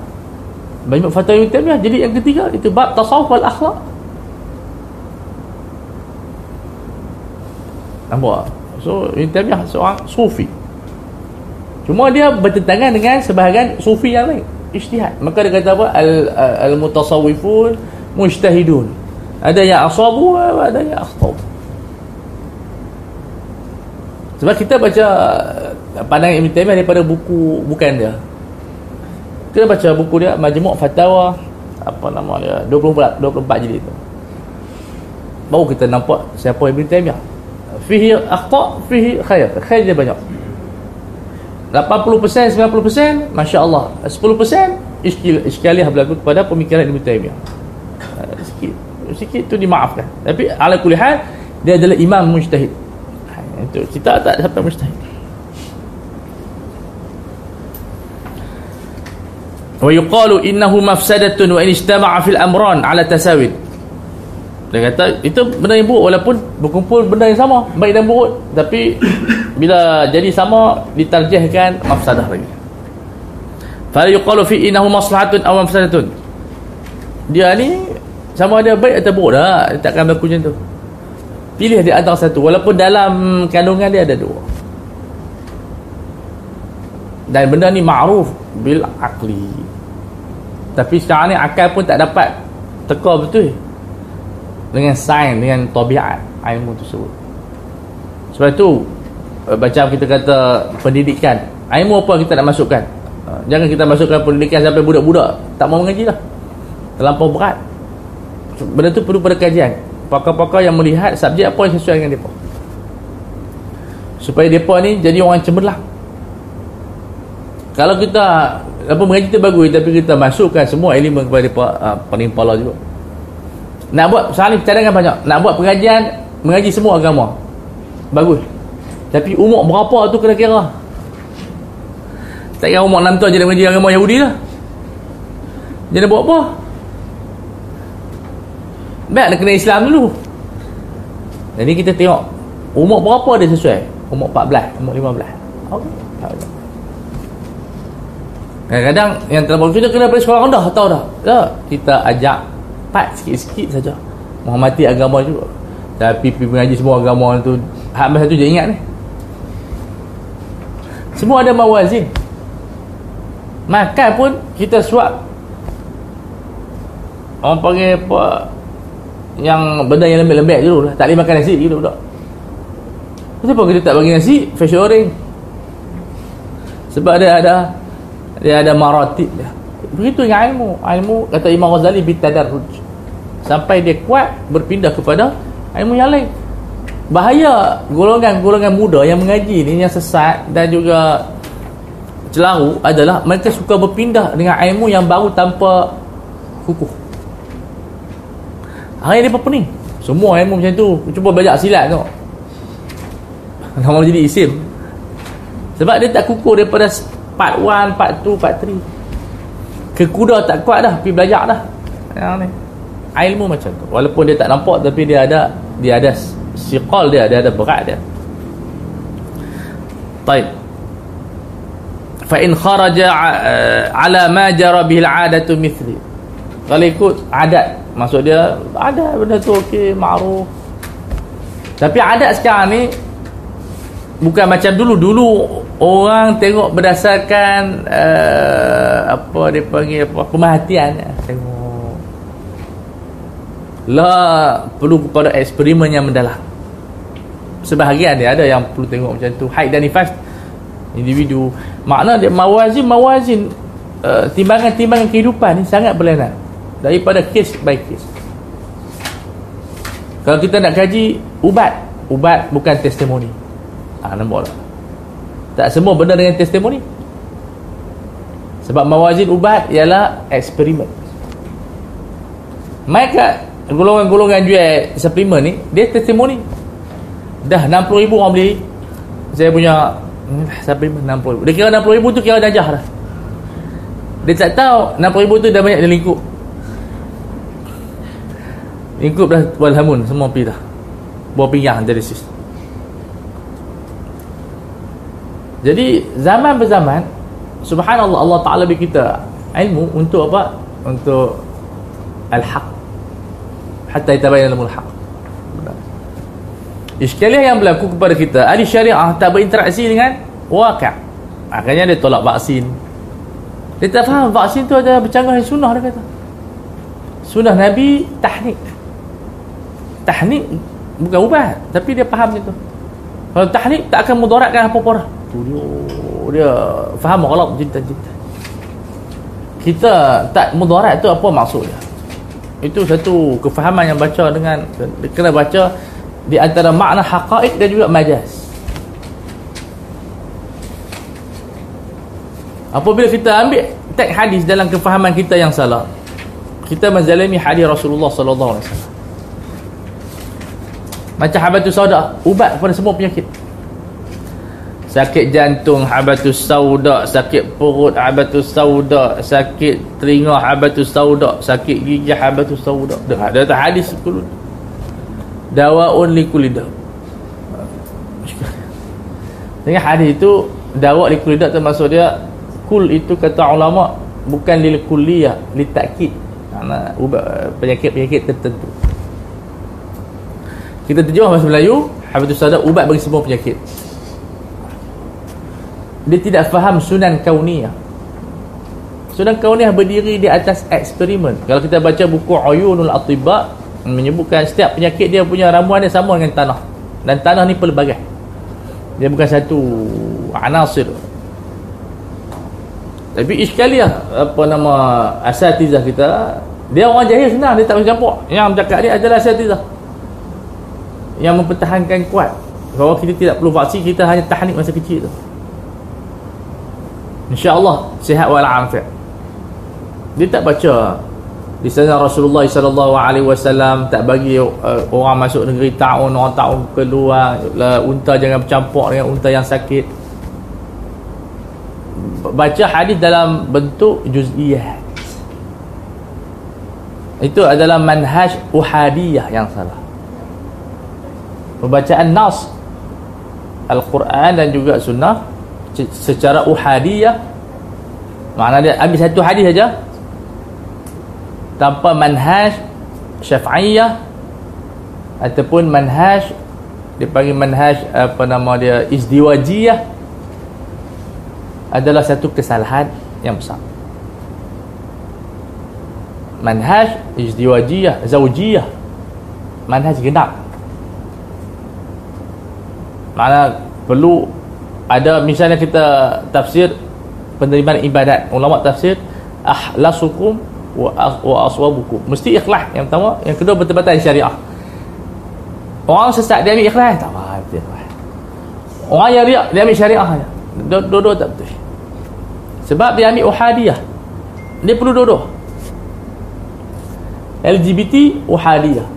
banyak fatwa Ibn Taymiyah. Jadi yang ketiga itu bab tasawuf wal akhlak. Nampak? So Ibn Taymiyah seorang sufi. Cuma dia bertentangan dengan sebahagian sufi yang lain. Ijtihad. Maka dia kata apa? Al, al mutasawwifun mujtahidun. Ada yang asabu ada yang akhtau sebab kita baca pandangan Ibn Taymiyah daripada buku bukan dia. Kita baca buku dia Majmuk Fatawa apa nama dia 24 24 jilid tu. Baru kita nampak siapa Ibn Taymiyah. Fihi akhta fihi khair. Khair dia banyak. 80% 90% Masya Allah 10% iskil, iskaliah berlaku kepada pemikiran Ibn Taymiyah. Sikit. Sikit tu dimaafkan. Tapi ala kulihat dia adalah imam mujtahid itu kita tak sampai mustahil. Wa yuqalu innahu mafsadatun wa in istama'a fil amran ala tasawid dia kata itu benda yang buruk walaupun berkumpul benda yang sama baik dan buruk tapi bila jadi sama ditarjihkan mafsadah lagi. Fa yuqalu fi innahu maslahatun aw mafsadatun. Dia ni sama ada baik atau buruk dah takkan berlaku macam tu pilih di antara satu. Walaupun dalam kandungan dia ada dua. Dan benda ni ma'ruf bil akli tapi sekarang ni akal pun tak dapat teka betul. Dengan sains dengan tabiat ilmu tersebut. Sebab itu eh, macam kita kata pendidikan. Ilmu apa kita nak masukkan? Eh, jangan kita masukkan pendidikan sampai budak-budak. Tak mau mengaji lah. Terlampau berat. Benda tu perlu pada kajian pakar-pakar yang melihat subjek apa yang sesuai dengan mereka. Supaya mereka ni jadi orang cemerlang. Kalau kita apa mengaji tu bagus tapi kita masukkan semua elemen kepada mereka uh, paling pala juga. Nak buat saling cadangan banyak. Nak buat pengajian mengaji semua agama. Bagus. Tapi umur berapa tu kena kira? Tak kira umur 6 tahun jadi mengaji agama Yahudi lah. Jadi buat apa Baik nak kena Islam dulu. Jadi kita tengok Umur berapa dia sesuai? Umur 14 Umur 15 okay. Kadang-kadang Yang terlalu kita kena pada sekolah rendah Tahu dah ya, Kita ajak Part sikit-sikit saja. Menghormati agama juga. Tapi pergi mengaji semua agama tu Hak masa tu je ingat ni. Semua ada mawazin. Makan pun Kita suap. Orang panggil apa yang benda yang lembek-lembek dulu lah. Tak boleh makan nasi gitu budak. Kenapa kita tak bagi nasi? Fish goreng. Sebab dia ada dia ada maratib dia. Begitu dengan ilmu. Ilmu kata Imam Ghazali bitadarruj. Sampai dia kuat berpindah kepada ilmu yang lain. Bahaya golongan-golongan muda yang mengaji ni yang sesat dan juga celaru adalah mereka suka berpindah dengan ilmu yang baru tanpa kukuh. Hari ni apa pening Semua ilmu macam tu. Cuba belajar silat tu Nama jadi isim. Sebab dia tak kukuh daripada Part 1, part 2, part 3 Kekuda tak kuat dah Pergi belajar dah. Yang ni. Ilmu macam tu. Walaupun dia tak nampak Tapi dia ada Dia ada Siqal dia Dia ada berat dia. Baik Fa in kharaja ala ma jara bihi al-'adatu mithli. Kalau ikut adat Maksud dia ada benda tu okey, ma'ruf. Tapi adat sekarang ni bukan macam dulu. Dulu orang tengok berdasarkan uh, apa dia panggil apa pemerhatian tengok. Lah perlu kepada eksperimen yang mendalam. Sebahagian dia ada yang perlu tengok macam tu. Haid dan nifas individu. Makna dia mawazin mawazin uh, timbangan-timbangan kehidupan ni sangat berlainan daripada case by case. Kalau kita nak kaji ubat. Ubat bukan testimoni. Ha, nampak tak? Tak semua benda dengan testimoni. Sebab mawazin ubat ialah eksperimen mereka golongan-golongan jual suplemen ni dia testimoni. Dah 60 ribu orang beli. Saya punya hmm, suplemen 60 ribu. Dia kira 60 ribu tu kira dajah dah. Dia tak tahu 60 ribu tu dah banyak dia lingkup lingkup dah walhamun semua pergi dah. Buah pinggang jadi jadi zaman berzaman subhanallah Allah Ta'ala beri kita ilmu untuk apa? Untuk al-haq. Hatta yatabayyana lamul haq. Iskaliah yang berlaku kepada kita ahli syariah tak berinteraksi dengan waqi' akhirnya dia tolak vaksin. Dia tak faham vaksin tu ada bercanggah sunnah dia kata. Sunnah Nabi tahnik tahnik bukan ubat tapi dia faham macam tu. Kalau tahnik tak akan mudaratkan apa-apa dah tu dia. Dia faham ghalat jiddan-jiddan kita tak mudarat tu apa maksudnya itu satu kefahaman yang baca dengan kena baca di antara makna haqa'iq dan juga majaz apabila kita ambil teks hadis dalam kefahaman kita yang salah kita menzalimi hadis Rasulullah sallallahu alaihi wasallam macam habatus sauda ubat kepada semua penyakit. Sakit jantung habatus sauda. Sakit perut habatus sauda. Sakit telinga habatus sauda. Sakit gigi habatus sauda. Dah ada tak hadis kulun dawaun likulida. Dengan hadis itu dawa likulida termasuk dia kul itu kata ulama bukan lil kulliyah li kerana ubat penyakit-penyakit tertentu kita terjemah bahasa Melayu Hafizus Sadar ubat bagi semua penyakit. Dia tidak faham sunan kauniyah. Sunan kauniyah berdiri di atas eksperimen. Kalau kita baca buku Uyunul Atibba menyebutkan setiap penyakit dia punya ramuan dia sama dengan tanah. Dan tanah ni pelbagai. Dia bukan satu anasir. Tapi iskaliah apa nama asatizah kita dia orang jahil senang dia tak boleh campur. Yang bercakap ni adalah asatizah yang mempertahankan kuat. Bahawa kita tidak perlu vaksin kita hanya tahnik masa kecil tu. insyaAllah sihat walafiat dia tak baca. Di sana Rasulullah sallallahu alaihi wasallam tak bagi uh, orang masuk negeri taun orang taun keluar lah, unta jangan bercampur dengan unta yang sakit. Baca hadis dalam bentuk juz'iyah. Itu adalah manhaj uhadiyah yang salah pembacaan nas Al-Quran dan juga sunnah secara uhadiyah. Makna dia ambil satu hadis saja. Tanpa manhaj syafi'iyah ataupun manhaj dia panggil manhaj apa nama dia izdiwajiyah adalah satu kesalahan yang besar. Manhaj izdiwajiyah zawjiyah manhaj genap mana perlu ada misalnya kita tafsir penerimaan ibadat. Ulama tafsir ahlasukum wa wa aswabukum. Mesti ikhlas. Yang pertama yang kedua betul-betul syariah. Orang sesat dia ambil ikhlas. Tak betul orang yang riak dia ambil syariah dua-dua tak betul. Sebab dia ambil uhadiyah dia perlu dua-dua. LGBT uhadiyah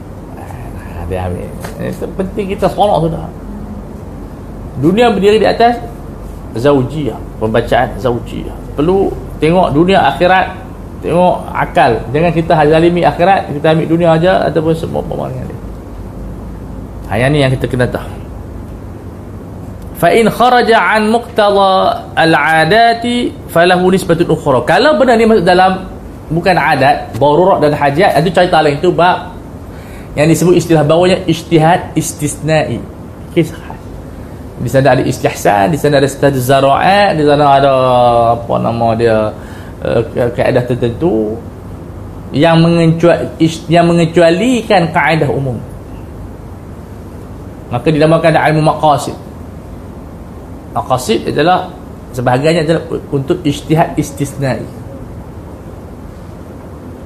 dia ambil. Penting kita seronok sudah dunia berdiri di atas zaujiyah pembacaan zaujiyah. Perlu tengok dunia akhirat tengok akal. Jangan kita zalimi akhirat kita ambil dunia aja ataupun semua pemandangan dia. Ha, yang ni yang kita kena tahu. Fa in kharaja an muqtada al-adati falahu nisbatun ukhra. Kalau benda ni masuk dalam bukan adat darurat dan hajat itu cerita lain. Itu bab yang disebut istilah bawahnya ijtihad istisnai. Kisah di sana ada istihsan di sana ada status zara'at di sana ada apa nama dia uh, kaedah tertentu yang mengecuali yang mengecualikan kaedah umum. Maka dinamakan ilmu maqasid. Maqasid adalah sebahagiannya adalah untuk ijtihad istisnai.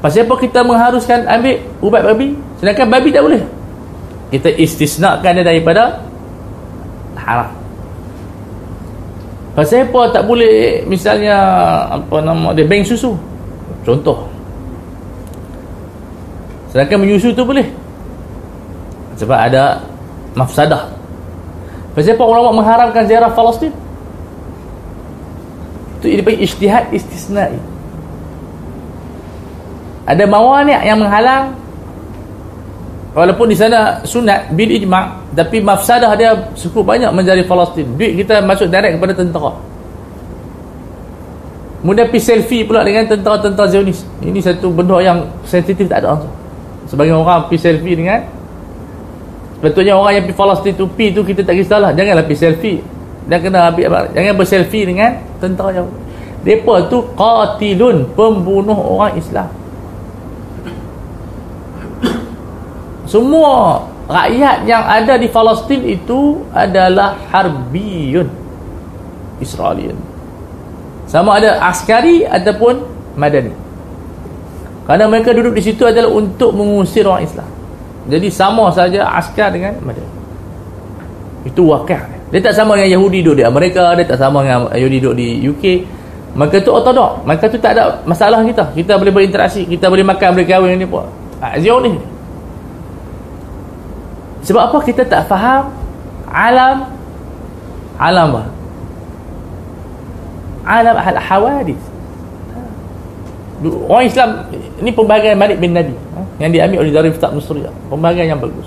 Pasal apa kita mengharuskan ambil ubat babi? Sedangkan babi tak boleh. Kita istisnakan dia daripada haram pasal apa tak boleh misalnya apa nama dia bank susu? Contoh. Sedangkan menyusu tu boleh. Sebab ada mafsadah. Kenapa ulama mengharamkan ziarah Palestin? Itu dia panggil ijtihad istisnai. Ada mawani' yang menghalang walaupun di sana sunat bil ijma' tapi mafsadah dia cukup banyak menjadi Palestin. Duit kita masuk direct kepada tentera. Kemudian pergi selfie pula dengan tentera-tentera Zionis. Ini satu benda yang sensitif tak ada. Sebagai orang pergi selfie dengan Betulnya orang yang pergi Palestin tu pergi tu kita tak kisahlah. Janganlah pergi selfie. Dan kena ambil jangan berselfie dengan tentera yang depa tu qatilun, pembunuh orang Islam. Semua rakyat yang ada di Palestin itu adalah harbiyun Israelian sama ada askari ataupun madani. Kerana mereka duduk di situ adalah untuk mengusir orang Islam. Jadi sama saja askar dengan madani. Itu wakil dia tak sama dengan Yahudi duduk di Amerika dia tak sama dengan Yahudi duduk di UK mereka tu otodok mereka tu tak ada masalah kita. Kita boleh berinteraksi kita boleh makan boleh kahwin ni pun Zionis sebab apa? Kita tak faham alam alam apa? Alam ahal hawadis. Orang Islam ini pembahagian Malik bin Nabi ha, yang diambil oleh Darif Tak Nusriyah pembahagian yang bagus.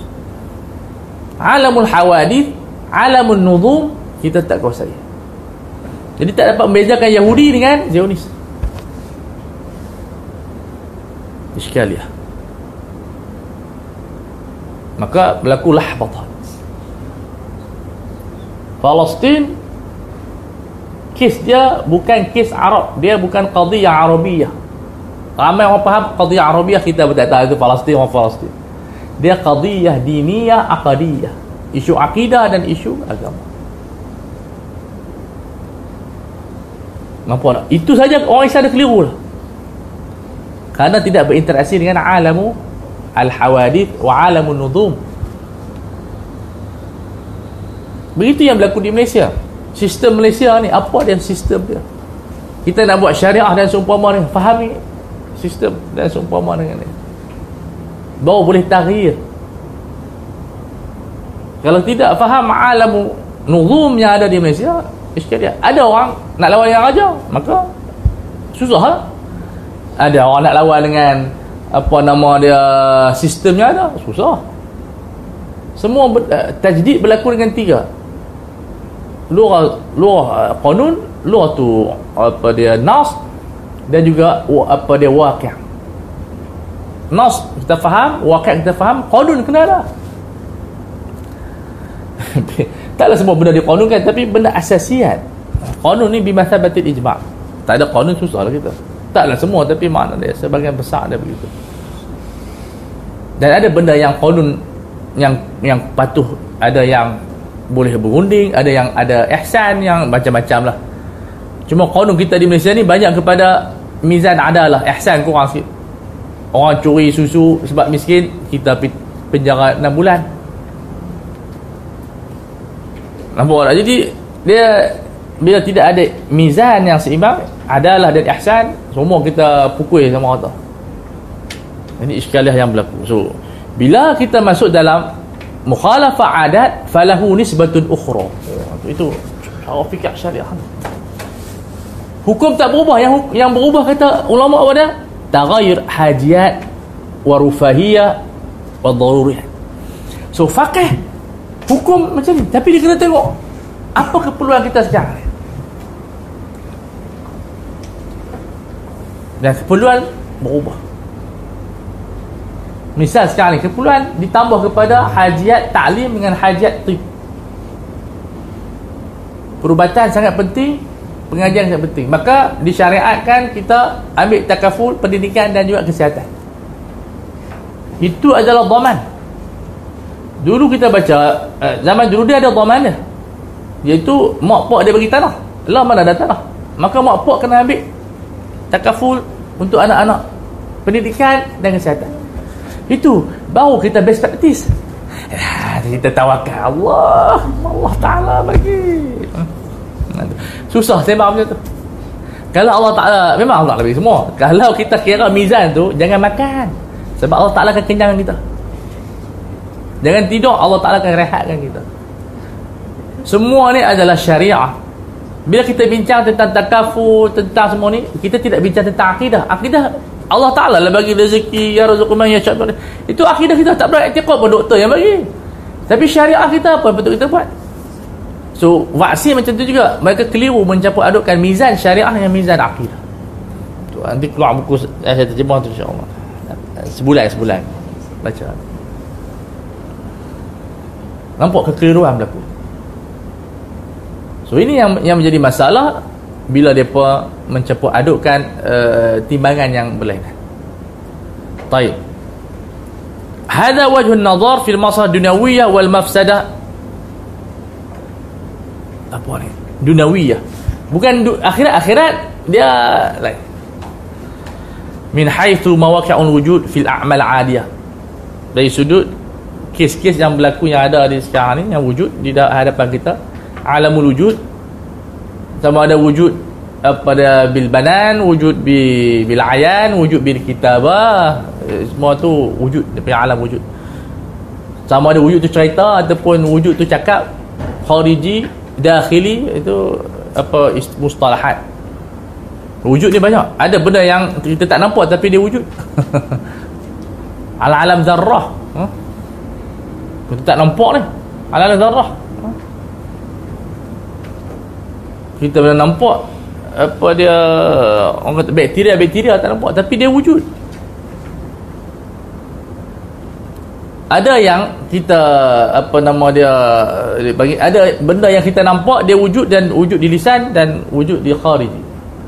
Alamul hawadis alamul nuzum kita tak kuasai. Jadi tak dapat membezakan Yahudi dengan Zionis. Iskal ya maka berlaku lahbatan Palestin kes dia bukan kes Arab. Dia bukan qadiyah Arabiyah. Ramai orang faham qadiyah Arabiyah kita tak tahu itu Palestin orang Palestin. Dia qadiyah diniyah aqadiyah. Isu akidah dan isu agama. Nampak tak? itu saja orang Islam ada keliru lah. Kerana tidak berinteraksi dengan alamu al-hawadith wa alamun nudum begitu yang berlaku di Malaysia. Sistem Malaysia ni apa dia sistem dia? Kita nak buat syariah dan seumpama ni fahami sistem dan seumpama dengan ni. Baru boleh taghir kalau tidak faham alam nuzum yang ada di Malaysia iskalian ada orang nak lawan yang raja maka susah lah ada orang nak lawan dengan apa nama dia sistemnya ada? Susah. Semua uh, tajdid berlaku dengan tiga. Luar luar uh, luar tu apa dia nas dan juga apa dia waqi' nas kita faham waqi' kita faham kanun kena ada. Taklah semua benda diqanunkan tapi benda asasiat. Kanun ni bimathabatil ijma' tak ada kanun susah lah kita taklah semua tapi makna dia sebagian besar dia begitu. Dan ada benda yang kanun yang yang patuh ada yang boleh berunding ada yang ada ihsan yang macam-macam lah. Cuma konun kita di Malaysia ni banyak kepada mizan adalah ihsan kurang sikit. Orang curi susu sebab miskin kita penjara 6 bulan. Nampak tak? Jadi dia bila tidak ada mizan yang seimbang adalah dan ihsan semua kita pukul sama rata ini iskaliah yang berlaku. So bila kita masuk dalam mukhalafah adat falahu nisbatun ukhra. Itu cara fikir syariah. Hukum tak berubah. Yang yang berubah kata ulama apa dia? Taghayyur hajiyat wa rufahiyah wa daruriyah. So faqih hukum macam ni. Tapi dia kena tengok apa keperluan kita sekarang dan keperluan berubah Misal sekarang ni keperluan ditambah kepada hajiat taklim dengan hajiat tib. Perubatan sangat penting, pengajian sangat penting. Maka disyariatkan kita ambil takaful pendidikan dan juga kesihatan. Itu adalah dhaman. Dulu kita baca eh, zaman dulu dia ada dhaman dia. Iaitu mak pak dia bagi tanah. Allah mana ada tanah. Maka mak pak kena ambil takaful untuk anak-anak pendidikan dan kesihatan. Itu baru kita best practice. Ya, kita tawakal. Allah Allah Ta'ala bagi. Susah sembang macam tu. Kalau Allah Ta'ala memang Allah lebih semua. Kalau kita kira mizan tu jangan makan. Sebab Allah Ta'ala akan kenyangkan kita. Jangan tidur Allah Ta'ala akan rehatkan kita. Semua ni adalah syariah bila kita bincang tentang takafur tentang semua ni kita tidak bincang tentang akidah. Akidah Allah Ta'ala lah bagi rezeki ya razuqman ya syabban itu akidah kita. Tak berarti kau pun doktor yang bagi. Tapi syariah kita apa betul kita buat? So vaksin macam tu juga. Mereka keliru mencampur adukkan mizan syariah dengan mizan akidah. Tu nanti keluar buku eh, saya terjemah tu insyaAllah. Sebulan sebulan. Baca. Nampak kekeliruan berlaku so ini yang yang menjadi masalah bila depa mencampur adukkan uh, timbangan yang berlainan. Baik. Hada wajh an-nazar fi al-masalah dunyawiyah wal mafsadah. Apa ni? Dunyawiyah. Bukan du akhirat-akhirat dia lain. Min haythu mawaqi'ul wujud fil a'mal 'adiyah. Dari sudut kes-kes yang berlaku yang ada di sekarang ni yang wujud di hadapan kita alamul wujud sama ada wujud uh, pada bil banan wujud bi bil ayan wujud bil kitabah. Eh, semua tu wujud daripada alam wujud. Sama ada wujud tu cerita ataupun wujud tu cakap khariji dakhili itu apa mustalahat. Wujud ni banyak. Ada benda yang kita tak nampak tapi dia wujud. Alam-alam zarrah. Huh? kita tak nampak ni. Alam-alam zarrah kita boleh nampak apa dia orang kata bakteria bakteria tak nampak tapi dia wujud. Ada yang kita apa nama dia bagi ada benda yang kita nampak dia wujud dan wujud di lisan dan wujud di kharij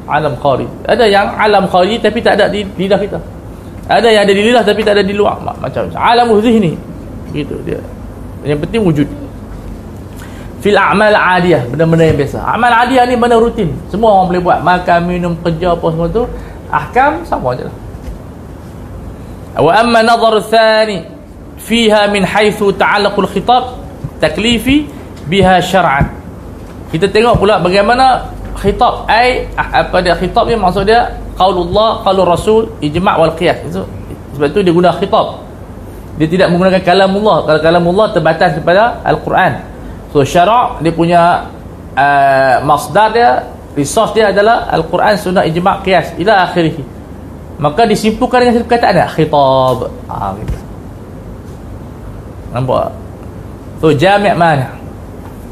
alam kharij ada yang alam kharij tapi tak ada di lidah kita. Ada yang ada di lidah tapi tak ada di luar. Macam alam zihni. Gitu dia. Yang penting wujud fil a'mal adiyah benda-benda yang biasa. Amal adiyah ni benda rutin. Semua orang boleh buat. Makan minum kerja apa semua tu. Ahkam sama je lah. Wa amma nazar thani fiha min haythu ta'allaqul khitab taklifi biha syar'an. Kita tengok pula bagaimana khitab ai apa dia khitab ni? Maksud dia qaulullah qaulur rasul ijma' wal qiyas. Itu sebab tu dia guna khitab. Dia tidak menggunakan kalamullah. Kalau kalamullah terbatas kepada al-Quran So syarak dia punya uh, masdar dia resource dia adalah Al-Quran sunnah ijma' qiyas ila akhirih. Maka disimpulkan dengan perkataan dia khitab. Ah gitu. Nampak? So jami' mana?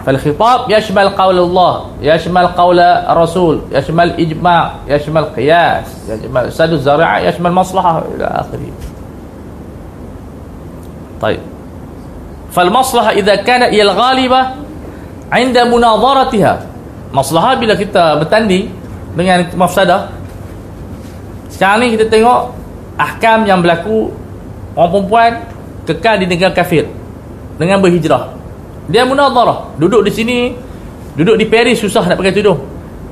Fal khitab yashmal qaul Allah, yashmal qaul Rasul, yashmal ijma', yashmal qiyas, yashmal sadu zari'ah, yashmal maslahah ila akhirih fal maslahah idza كان إيا الغالبة 'inda munadharatiha maslahah bila kita bertanding dengan mafsadah. Sekarang ni kita tengok ahkam yang berlaku orang perempuan kekal di negara kafir dengan berhijrah. Dia munadharah duduk di sini duduk di Paris susah nak pakai tudung.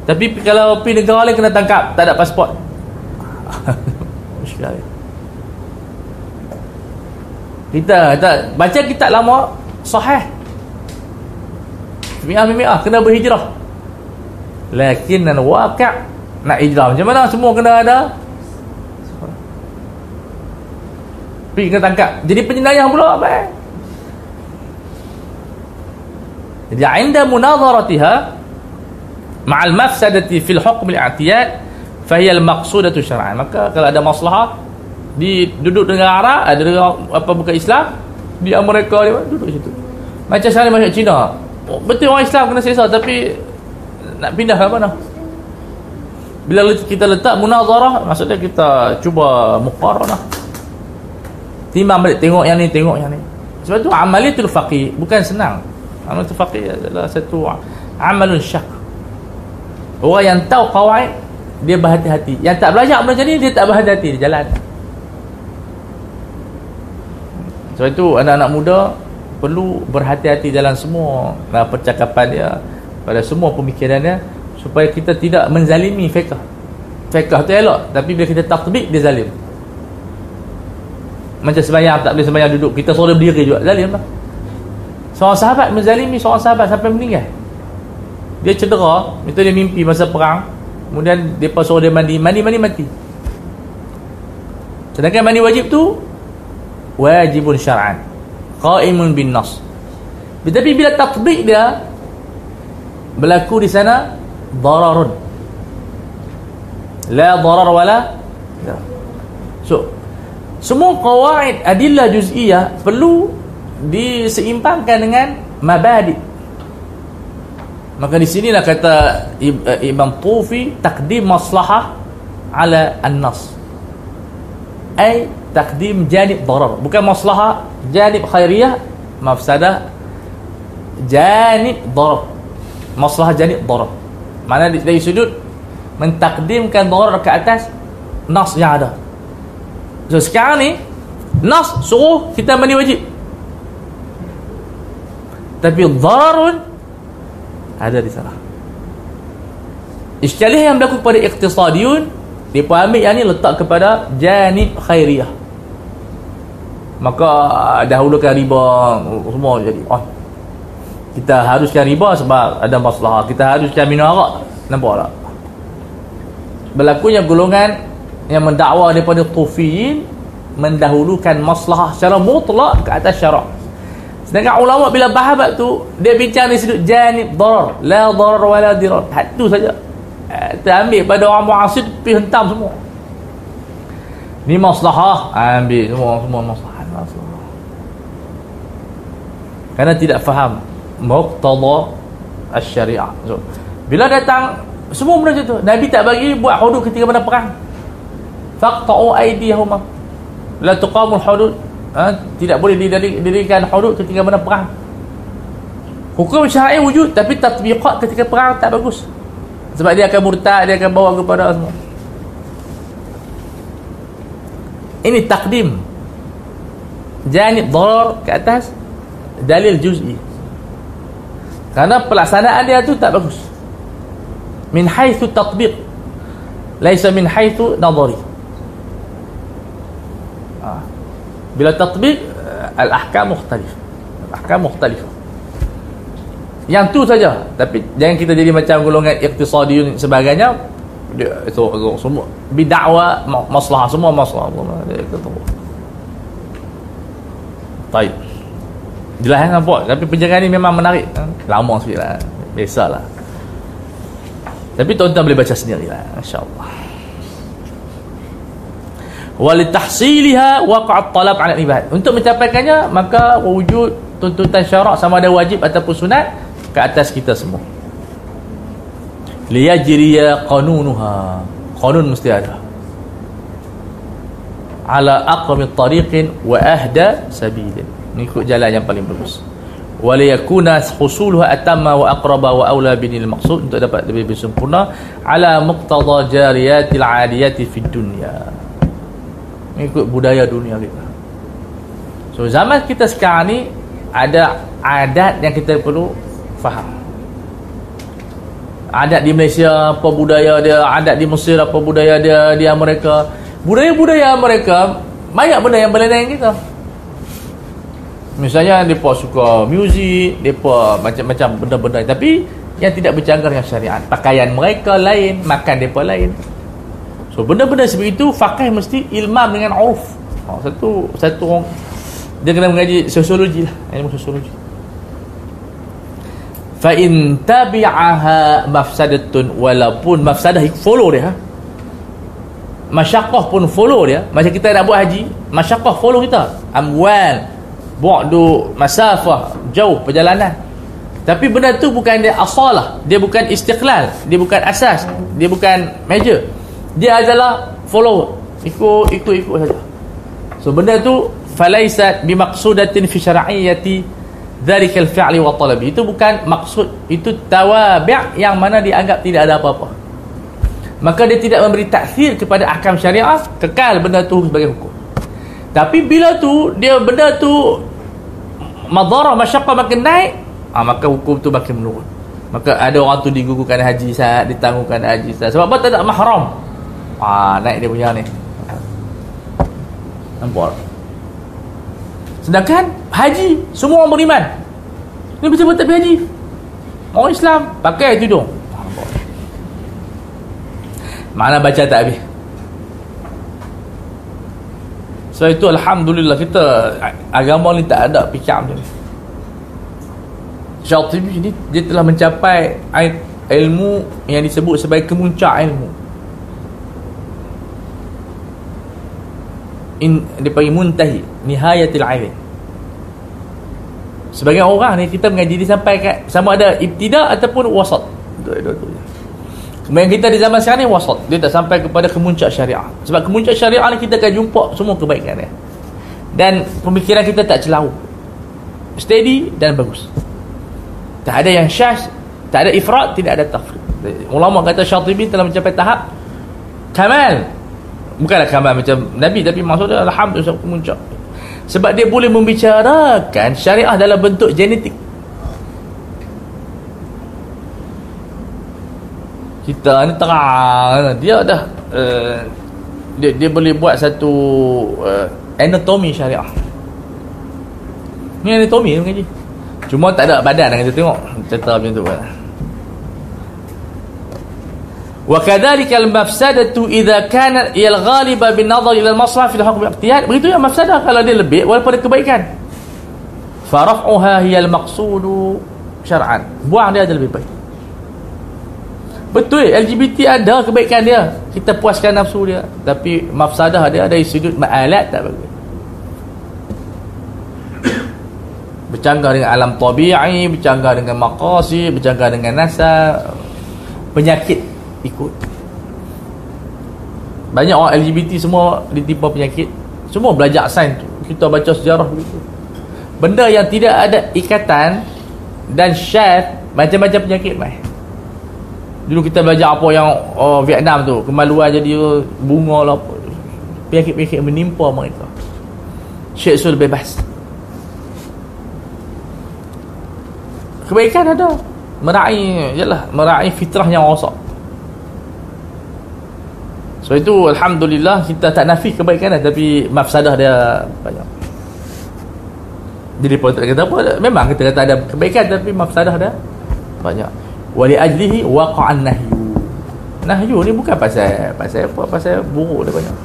Tapi kalau pergi negara lain kena tangkap tak ada pasport. Masyarakat kita kita baca kitab lama sahih. Mi'ah mi'ah kena berhijrah. Lakin dan waqi' nak hijrah. Macam mana semua kena ada? Pergi kena tangkap. Jadi penjenayah pula apa eh? jadi anda munazaratiha ma'al mafsadati fil hukm al-i'tiyad syar'an maka kalau ada masalah di duduk dengan Arab ada dengan apa bukan Islam di Amerika dia duduk situ. Macam sekarang masuk Cina. Oh, betul orang Islam kena seksa tapi nak pindah ke mana? Bila kita letak munazarah maksudnya kita cuba muqaranah timbang balik tengok yang ni tengok yang ni. Sebab tu amalitul faqih bukan senang. Amalitul faqih adalah satu amalun syak orang yang tahu kawaid dia berhati-hati. Yang tak belajar belajar ni dia tak berhati-hati dia jalan sebab itu anak-anak muda perlu berhati-hati dalam semua dalam percakapan dia pada semua pemikiran dia supaya kita tidak menzalimi fiqh. Fiqh tu elok tapi bila kita tatbik dia zalim. Macam sembahyang tak boleh sembahyang duduk kita suruh berdiri juga zalim lah. Seorang sahabat menzalimi seorang sahabat sampai meninggal. Dia cedera itu dia mimpi masa perang. Kemudian dia suruh dia mandi mandi mandi mati. Sedangkan mandi wajib tu wajibun syar'an. Qaimun bin nas. Tetapi bila tatbiq dia berlaku di sana dararun. La darar wala so semua qawaid adillah juz'iyah perlu diseimbangkan dengan mabadi. Maka di sinilah kata eh, Imam Tufi takdim maslahah ala an-nas. Ay takdim janib darar bukan maslahah janib khairiyah mafsadah janib darar maslahah janib darar mana dari sudut mentakdimkan darar ke atas nas yang ada. So sekarang ni nas suruh kita mandi wajib. Tapi dararun ada di sana. Isyalih yang berlaku pada iktisadiyun dia ambil yang ni letak kepada janib khairiyah maka dahulukan riba semua jadi oh, kita haruskan riba sebab ada masalah. Kita haruskan minum arak. Nampak tak? Berlakunya golongan yang mendakwa daripada tufiyin mendahulukan masalah secara mutlak ke atas syarak. Sedangkan ulama bila bahabat tu dia bincang di sudut janib darar. La darar wala dirar. Satu saja. Kita ambil pada orang muasir pergi hentam semua. Ni maslahah ambil semua semua maslahah maslahah kerana tidak faham muqtada syariah so, bila datang semua benda macam tu. Nabi tak bagi buat hudud ketika mana perang. Faqta'u aydiyahum la tuqamul hudud. Ha? tidak boleh didirikan hudud ketika mana perang. Hukum syar'i wujud tapi tatbiqat ketika perang tak bagus. Sebab dia akan murtad dia akan bawa kepada semua. Ini takdim janib darar ke atas dalil juz'i. Kerana pelaksanaan dia tu tak bagus. Min haithu tatbiq laisa min haithu nadari ha. bila tatbiq al-ahkam mukhtalif. Al-ahkam mukhtalifah yang tu saja. Tapi jangan kita jadi macam golongan iktisadiyun sebagainya. Dia itu, semua. Bid'ah masalah semua masalah dia kata baik jelas kan nampak tapi penjagaan ni memang menarik. Lama sikit lah. Biasalah tapi tuan-tuan boleh baca sendiri lah insyaAllah walitahsiliha waqa'at talab ala ibad untuk mencapaikannya maka wujud tuntutan syarak sama ada wajib ataupun sunat ke atas kita semua. Liyajriya qanunuha. Qanun mesti ada ala aqwami tariqin wa ahda sabilin ikut jalan yang paling bagus. Wa liyakuna husuluha atamma wa aqraba wa aula binil maqsud untuk dapat lebih, lebih sempurna ala muqtada jariyatil adiyati fid dunya. Ikut budaya dunia kita. So zaman kita sekarang ni ada adat yang kita perlu faham. Adat di Malaysia apa budaya dia? Adat di Mesir apa budaya dia? Di Amerika budaya-budaya mereka banyak benda yang berlain kita. Misalnya mereka suka muzik mereka macam-macam benda-benda. Tapi yang tidak bercanggah dengan syariat. Pakaian mereka lain makan mereka lain. So benda-benda seperti itu fakih mesti ilmam dengan uruf. Oh, satu satu orang dia kena mengaji sosiologi lah ilmu sosiologi. Fa in tabi'aha mafsadatun walaupun mafsadah follow dia ha? Masyaqqah pun follow dia. Macam kita nak buat haji masyaqqah follow kita. Amwal bu'du masafah jauh perjalanan. Tapi benda tu bukan dia asalah. Dia bukan istiqlal. Dia bukan asas. Dia bukan major dia adalah follow ikut ikut ikut saja. So benda tu falaisat bimaqsudatin fi syar'iyyati dzalikal fi'li wa talabi. Itu bukan maksud. Itu tawabi' yang mana dianggap tidak ada apa-apa maka dia tidak memberi taksir kepada akam syariah kekal benda tu sebagai hukum tapi bila tu dia benda tu madarah masyaqqah makin naik ha, maka hukum tu makin menurun maka ada orang tu digugurkan haji saat ditangguhkan haji saat sebab apa tak ada mahram ha, naik dia punya ni nampak Sedangkan haji semua orang beriman. Ni betul-betul tak haji. Orang Islam pakai tudung. Mana baca tak habis. So itu Alhamdulillah kita agama ni tak ada fikir macam ni. Syatibi ni dia telah mencapai ilmu yang disebut sebagai kemuncak ilmu. In dia panggil muntahi nihayatil ilm sebagai orang ni kita mengaji dia sampai kat sama ada ibtida ataupun wasat. Dua-dua Kemudian kita di zaman sekarang ni wasat dia tak sampai kepada kemuncak syariah. Sebab kemuncak syariah ni kita akan jumpa semua kebaikan dia. Dan pemikiran kita tak celau. Steady dan bagus. Tak ada yang syas tak ada ifrat tidak ada tafrid. Ulama kata syatibi telah mencapai tahap kamal. Bukanlah kamal macam Nabi tapi maksudnya Alhamdulillah kemuncak sebab dia boleh membicarakan syariah dalam bentuk genetik kita ni terang. Dia dah uh, dia, dia boleh buat satu eh, uh, anatomi syariah. Ni anatomi ni mengaji cuma tak ada badan yang kita tengok. Cerita macam tu kan. Wa kadhalika al mafsadatu idha kana al ghaliba bin nadar ila al masraf fi hukm ihtiyat begitu ya mafsadah. Kalau dia lebih walaupun ada kebaikan. Faraf'uha hiya al maqsudu syar'an. Buang dia ada lebih baik betul LGBT ada kebaikan dia. Kita puaskan nafsu dia. Tapi mafsadah dia dari sudut ma'alat tak bagus bercanggah dengan alam tabi'i bercanggah dengan maqasid bercanggah dengan nasa penyakit ikut. Banyak orang LGBT semua ditimpa penyakit. Semua belajar sains tu. Kita baca sejarah begitu. Benda yang tidak ada ikatan dan share macam-macam penyakit mai dulu kita belajar apa yang oh, Vietnam tu kemaluan jadi bunga lah. Penyakit-penyakit menimpa mereka Syekh Sul bebas kebaikan ada. Meraih yalah meraih fitrah yang rosak. So itu Alhamdulillah kita tak nafi kebaikan dah, Tapi mafsadah dia banyak. Jadi pun tak kata apa Memang kita kata ada kebaikan Tapi mafsadah dia banyak Wali ajlihi waqa'an nahyu. Nahyu ni bukan pasal Pasal apa? Pasal buruk dia banyak.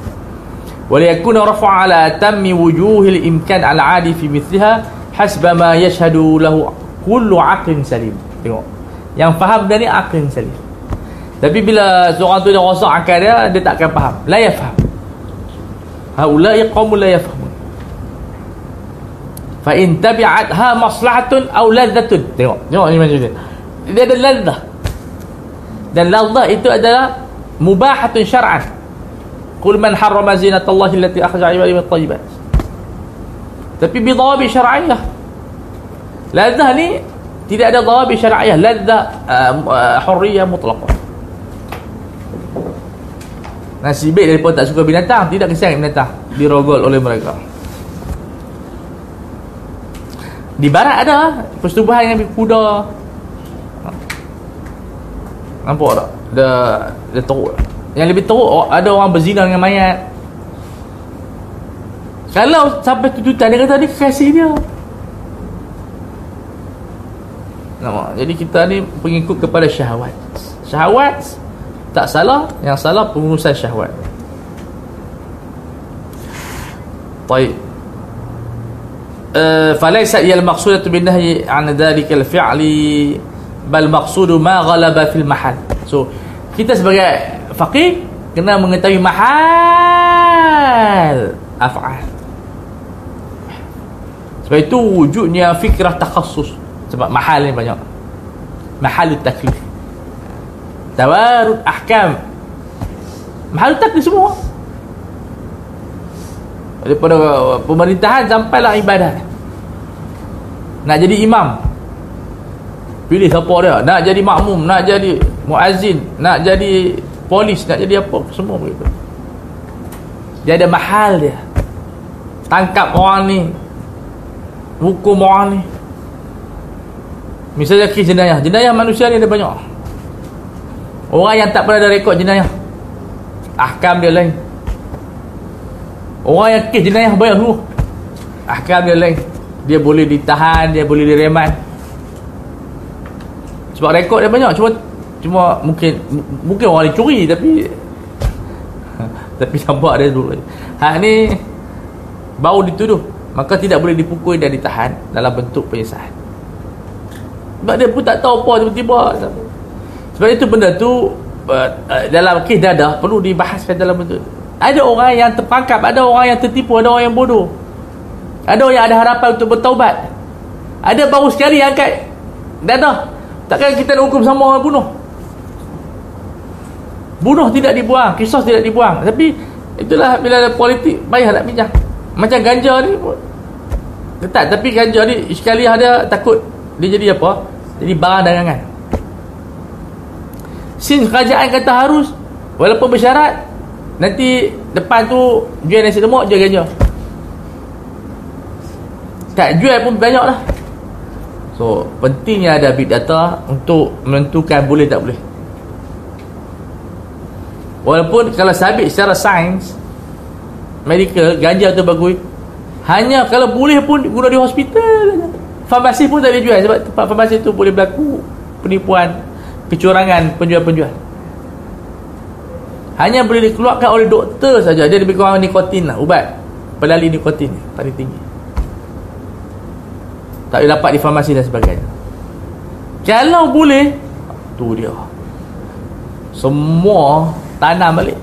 Wali akuna rafa'ala Tammi wujuhil imkan al-adi fi mithliha Hasba ma yashhadu lahu Kullu aqin salim. Tengok. Yang faham dia ni aqin salim. Tapi bila seorang tu dia rosak akal dia Dia tak akan faham. La yafham. Haulai qawmu la yafhamun. Fa in tabi'at ha maslahatun Au ladhatun. Tengok. Tengok ni macam ni Dia ada ladhah Dan ladhah itu adalah Mubahatun syar'an. Qul man harrama zinatallahi Allati akhja ibadi min tayyibat Tapi bidawabi syar'iyah. Ladhah ni Tidak ada dawabi syar'iyah. Ladhah uh, uh, hurriyah mutlaqah. Nasibik daripada tak suka binatang. Tidak kesian binatang. Dirogol oleh mereka. Di barat ada Persetubuhan yang kuda Nampak tak? Dia, dia teruk. Yang lebih teruk, ada orang berzina dengan mayat. Kalau sampai tuntutan, dia kata ni kasih dia. Nampak? Jadi kita ni pengikut kepada syahwat. Syahwat tak salah. Yang salah pengurusan syahwat. Baik. Eh, uh, falaysa ialah maksudnya tu binahi an dalikal fi'li bal maqsudu ma ghalaba fil mahal. So kita sebagai faqih kena mengetahui mahal af'al. Sebab itu wujudnya fikrah takhasus. Sebab mahal ni banyak. Mahal taklif. Tawarud ahkam. Mahal taklif semua. Daripada pemerintahan sampailah ibadah. Nak jadi imam pilih siapa dia. Nak jadi makmum nak jadi muazzin nak jadi polis nak jadi apa semua begitu. Dia ada mahal dia. Tangkap orang ni hukum orang ni. Misalnya kes jenayah. Jenayah manusia ni ada banyak. Orang yang tak pernah ada rekod jenayah. Ahkam dia lain. Orang yang kes jenayah bayar semua. Ahkam dia lain. Dia boleh ditahan Dia boleh direman Sebab rekod dia banyak Cuma Cuma mungkin Mungkin orang ni curi Tapi Tapi nampak dia dulu. Hak ni baru dituduh. Maka tidak boleh dipukul dan ditahan dalam bentuk penyisahan sebab dia pun tak tahu apa tiba-tiba. Sebab itu benda tu uh, uh, dalam kes dadah perlu dibahaskan dalam bentuk ada orang yang terpangkap ada orang yang tertipu ada orang yang bodoh. Ada orang yang ada harapan untuk bertaubat. Ada baru sekali angkat dadah takkan kita nak hukum sama orang bunuh? Bunuh tidak dibuang kisah tidak dibuang. Tapi itulah bila ada politik payah nak bincang macam ganja ni ketat. Tapi ganja ni sekali ada takut dia jadi apa? Jadi barang dagangan. Since kerajaan kata harus walaupun bersyarat nanti depan tu jual nasi lemak jual ganja. Tak jual pun banyak lah so pentingnya ada big data untuk menentukan boleh tak boleh. Walaupun kalau sabit secara sains medical ganja tu bagus. Hanya kalau boleh pun guna di hospital. Farmasi pun tak boleh jual sebab tempat farmasi tu boleh berlaku penipuan kecurangan penjual-penjual. Hanya boleh dikeluarkan oleh doktor saja. Dia lebih kurang nikotin lah ubat. Pelali nikotin paling tinggi tak boleh dapat di farmasi dan sebagainya. Kalau boleh tu dia. Semua tanam balik.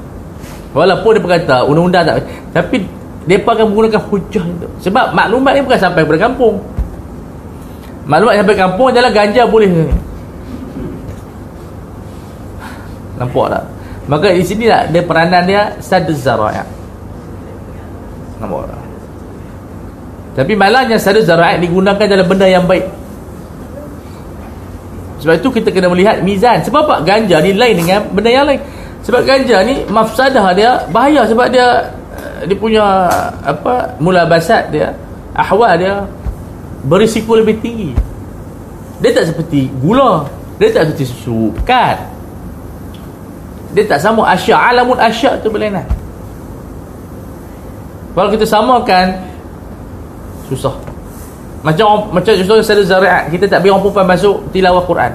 Walaupun dia berkata undang-undang tak tapi mereka akan menggunakan hujah itu. Sebab maklumat ni bukan sampai kepada kampung. Maklumat sampai kampung adalah ganja boleh. Nampak tak? Maka di sini tak dia peranan dia sad zara'at nampak tak tapi malangnya sad zara'at digunakan dalam benda yang baik. Sebab itu kita kena melihat mizan. Sebab apa? Ganja ni lain dengan benda yang lain. Sebab ganja ni mafsadah dia bahaya sebab dia dia punya apa mula basat dia ahwal dia berisiko lebih tinggi. Dia tak seperti gula. Dia tak seperti susu. Kan? Dia tak sama asyak alamun asyak tu berlainan kalau kita samakan susah. Macam macam contoh saya zariat kita tak biar orang perempuan masuk tilawah Quran.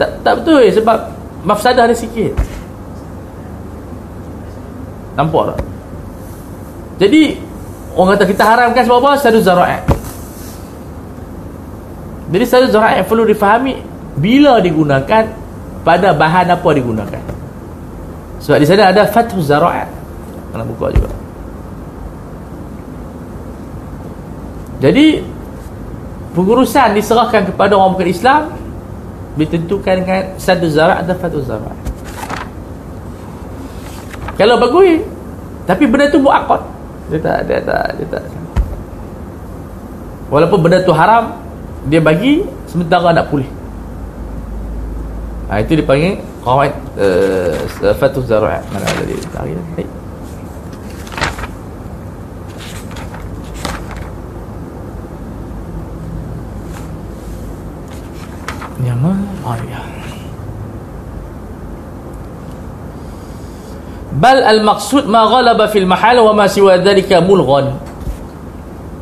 Tak tak betul sebab mafsadah dia sikit. Nampak tak? Jadi orang kata kita haramkan sebab apa? Sadu zara'at jadi sadu zara'at perlu difahami bila digunakan pada bahan apa digunakan. Sebab di sana ada fathu zara'at kena buka juga jadi pengurusan diserahkan kepada orang bukan Islam ditentukan dengan sadu zara'at dan fathu zara'at kalau bagus tapi benda tu muakkad. Dia tak dia tak dia tak. Walaupun benda tu haram dia bagi sementara nak pulih. Ha, itu dipanggil qawaid uh, fatul zara'at mana ada dia. Tarik baik Nyaman, oh ya. bal al maksud ma ghalaba fil mahal wa ma siwa dhalika mulghan.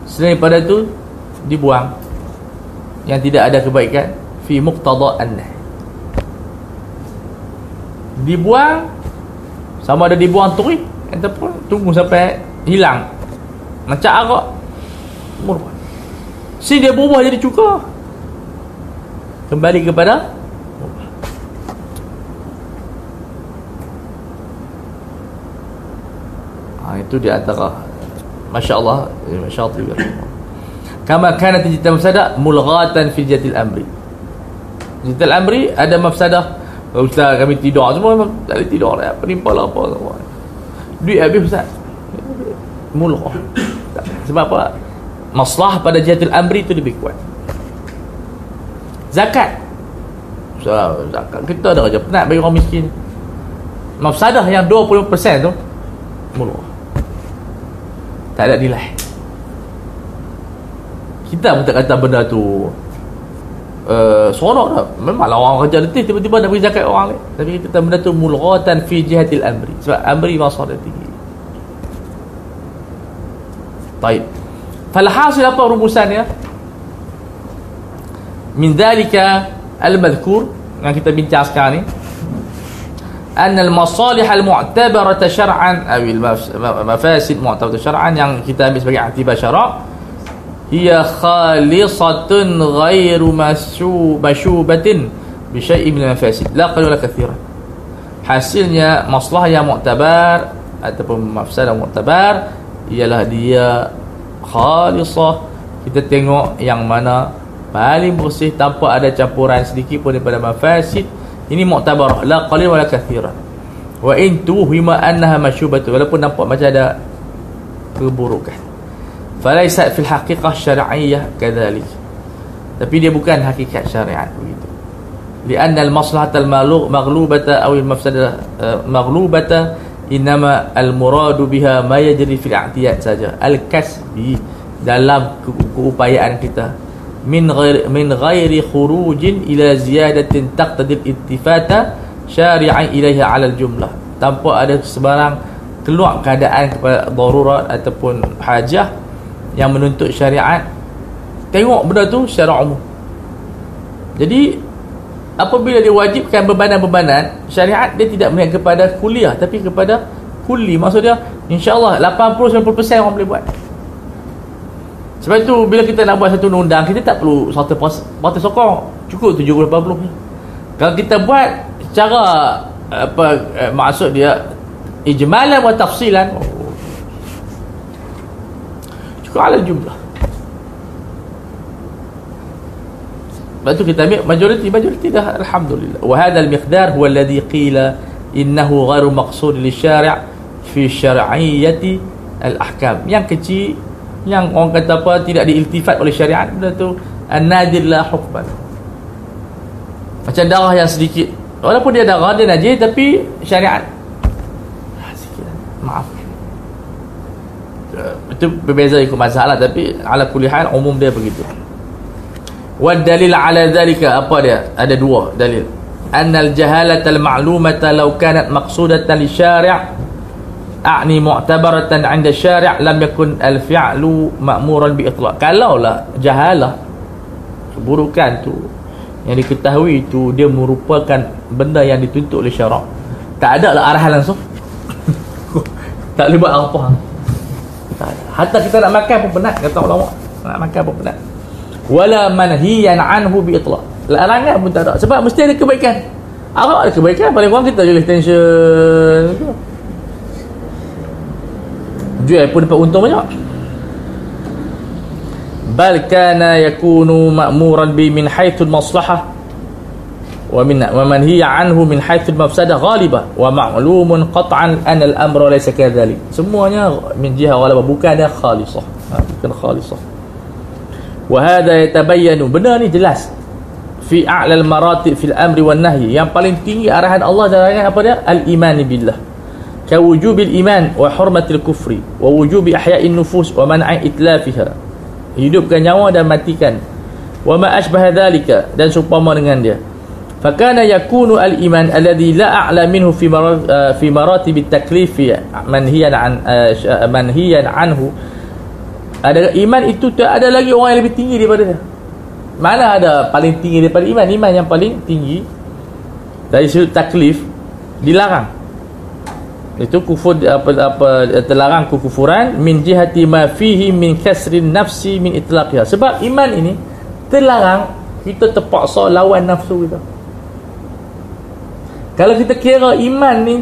Selain pada itu dibuang. Yang tidak ada kebaikan fi muqtada an dibuang sama ada dibuang turi ataupun tunggu sampai hilang. Macam arak mulghan. Si dia berubah jadi cuka kembali kepada itu di antara masya-Allah eh, masya-Allah. Kama kanat jita mafsada mulghatan fi jatil amri. Jatil amri ada mafsadah. Ustaz kami tidur. Semua tak boleh tidur lah penimpa lah apa semua duit habis ustaz. Mulghah. Sebab apa? Maslah pada jatil amri itu lebih kuat zakat. So, zakat. Kita ada kerja penat bagi orang miskin. Mafsadah yang 20% tu mulghah tak ada nilai. Kita pun tak kata benda tu uh, seronok tak memanglah orang kerja letih tiba-tiba nak beri zakat orang lain tapi kita benda tu mulghatan fi jihatil amri. Sebab amri tinggi. Baik. Falhasil apa rumusannya min dhalika al-madhkur yang kita bincang sekarang ni an al-masalih al-mu'tabarah syar'an awil mafasid mu'tabarah syar'an yang kita ambil sebagai i'tibar syara' ia khalisatun ghairu masyubatin bi syai' min al-mafasid. La qalu la hasilnya maslah yang mu'tabar ataupun mafsad yang mu'tabar ialah dia khalisah. Kita tengok yang mana paling bersih tanpa ada campuran sedikit pun daripada mafasid. Ini muktabar la qalil wala kathira. Wa in tuhima annaha mashubatu walaupun nampak macam ada keburukan. Falaisa fil haqiqah syar'iyyah kadhalik. Tapi dia bukan hakikat syariat begitu. Al maslahat al malu maghlubata aw al mafsadah eh, maghlubata inma al murad biha ma yajri fil i'tiyad saja. Al kasbi dalam keupayaan kita min ghairi min ghairi khurujin ila ziyadatin taqtadil ittifata syari'an ilaiha 'ala al-jumlah tanpa ada sebarang keluar keadaan kepada darurat ataupun hajah yang menuntut syariat tengok benda tu secara umum. Jadi apabila diwajibkan bebanan-bebanan syariat dia tidak melihat kepada kuliah tapi kepada kuli maksudnya insyaallah 80 90% orang boleh buat sebab itu bila kita nak buat satu undang kita tak perlu satu parti sokong. Cukup 70 80. Kalau kita buat secara apa eh, maksud dia ijmalan wa tafsilan cukup ala jumlah. Sebab itu kita ambil majoriti majoriti dah alhamdulillah. Wa hadha al-miqdar huwa alladhi qila innahu ghairu maqsud li syari' fi syar'iyyati al-ahkam. Yang kecil yang orang kata apa tidak diiltifat oleh syariat benda tu an-nadir la hukman. Macam darah yang sedikit. Walaupun dia darah dia najis tapi syariat. Ah, sikit maaf. Itu berbeza ikut masalah tapi ala kulli hal umum dia begitu. Wa dalil ala zalika apa dia? Ada dua dalil. Annal jahalata al-ma'lumata law kanat maqsudatan li syari' a'ni mu'tabaratan 'inda syari' lam yakun al-fi'lu ma'muran bi itlaq. Kalaulah jahalah keburukan tu yang diketahui tu dia merupakan benda yang dituntut oleh syarak tak ada lah arahan langsung. Tak boleh buat apa. Ada. hatta kita nak makan pun penat kata ulama. Nak makan pun penat. Wala manhiyan anhu bi itlaq. Larangan pun tak ada. Sebab mesti ada kebaikan. Awak ada kebaikan paling kurang kita jual extension jual pun dapat untung banyak bal kana yakunu ma'muran bi min haythu al-maslahah wa min wa man hiya anhu min haythu al-mafsadah ghaliba wa ma'lumun qat'an an al-amr laysa kadhalik semuanya min jiha ghalaba bukan dia khalisah ha, bukan khalisah wa hadha yatabayyanu benar ni jelas fi a'la al-maratib fil amri wan nahyi yang paling tinggi arahan Allah arahan apa dia al-iman billah كوجوب الإيمان وحرمة الكفر ووجوب إحياء النفوس ومنع إتلافها hidupkan nyawa dan matikan wa ma ashbaha dhalika dan seumpama dengan dia fakana yakunu al iman alladhi la a'la minhu fi marat, uh, fi maratib at taklif manhiyan an uh, manhiyan anhu ada iman itu tak ada lagi orang yang lebih tinggi daripada dia mana ada paling tinggi daripada iman iman yang paling tinggi dari sudut taklif dilarang itu kufur apa apa terlarang kekufuran min jihati ma fihi min kasrin nafsi min itlaqiha. Sebab iman ini terlarang kita terpaksa lawan nafsu kita. Kalau kita kira iman ni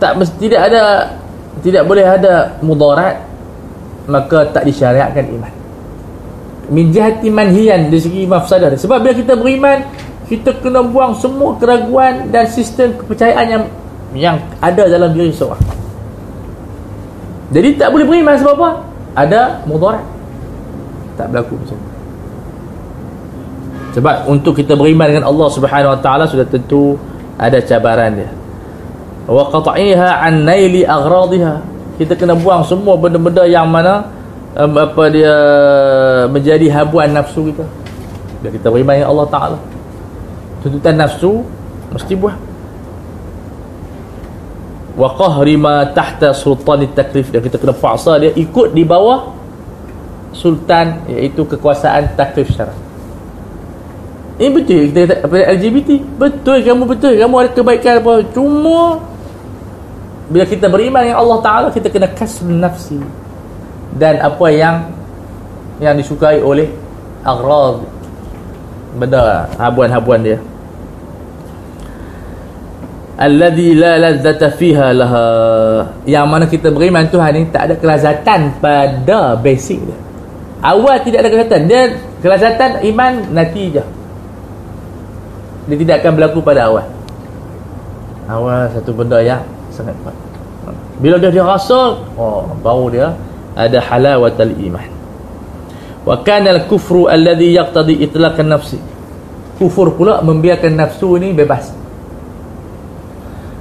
tak mesti tidak ada tidak boleh ada mudarat maka tak disyariatkan iman. Min jihati manhiyan dari segi mafsadah sebab bila kita beriman kita kena buang semua keraguan dan sistem kepercayaan yang yang ada dalam diri seorang jadi tak boleh beriman sebab apa? Ada mudarat. Tak berlaku macam sebab untuk kita beriman dengan Allah Subhanahu Wa Taala sudah tentu ada cabaran dia. Wa qata'iha an naili aghradiha. Kita kena buang semua benda-benda yang mana um, apa dia menjadi habuan nafsu kita. Bila kita beriman dengan Allah Taala tuntutan nafsu mesti buang wa qahri ma tahta sultan taklif. Dan kita kena paksa dia ikut di bawah sultan iaitu kekuasaan taklif syarak ini betul kita kata apa LGBT betul kamu betul. Kamu ada kebaikan apa? Cuma bila kita beriman dengan Allah Taala kita kena kasb nafsi dan apa yang yang disukai oleh aghrad. Benda habuan-habuan dia alladhi la ladzata fiha laha. Yang mana kita beriman Tuhan ni tak ada kelazatan pada basic dia. Awal tidak ada kelazatan. Dia kelazatan iman natijah dia tidak akan berlaku pada awal. Awal satu benda yang sangat kuat. Bila dia dia rasa oh baru dia ada halawatul iman. Wa kana al-kufru alladhi yaqtadi itlaq an-nafsi kufur pula membiarkan nafsu ni bebas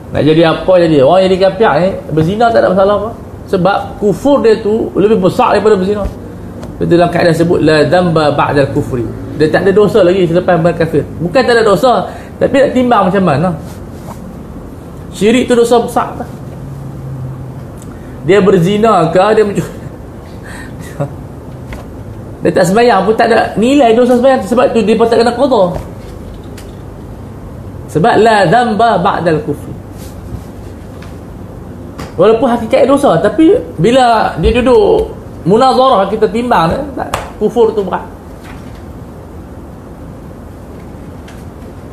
nak jadi apa jadi? Orang jadi kafir ni berzina tak ada masalah apa. Sebab kufur dia tu lebih besar daripada berzina. Itu dalam kaedah sebut la dhanba ba'da kufri. Dia tak ada dosa lagi selepas berkafir bukan tak ada dosa tapi nak timbang macam mana? Syirik tu dosa besar tak? dia berzina ke dia mencuri? Dia tak sembahyang pun tak ada nilai dosa sembahyang sebab tu dia patut kena qada sebab la dhanba ba'da kufri walaupun hakikat dosa tapi bila dia duduk munazarah kita timbang tak, kufur tu berat.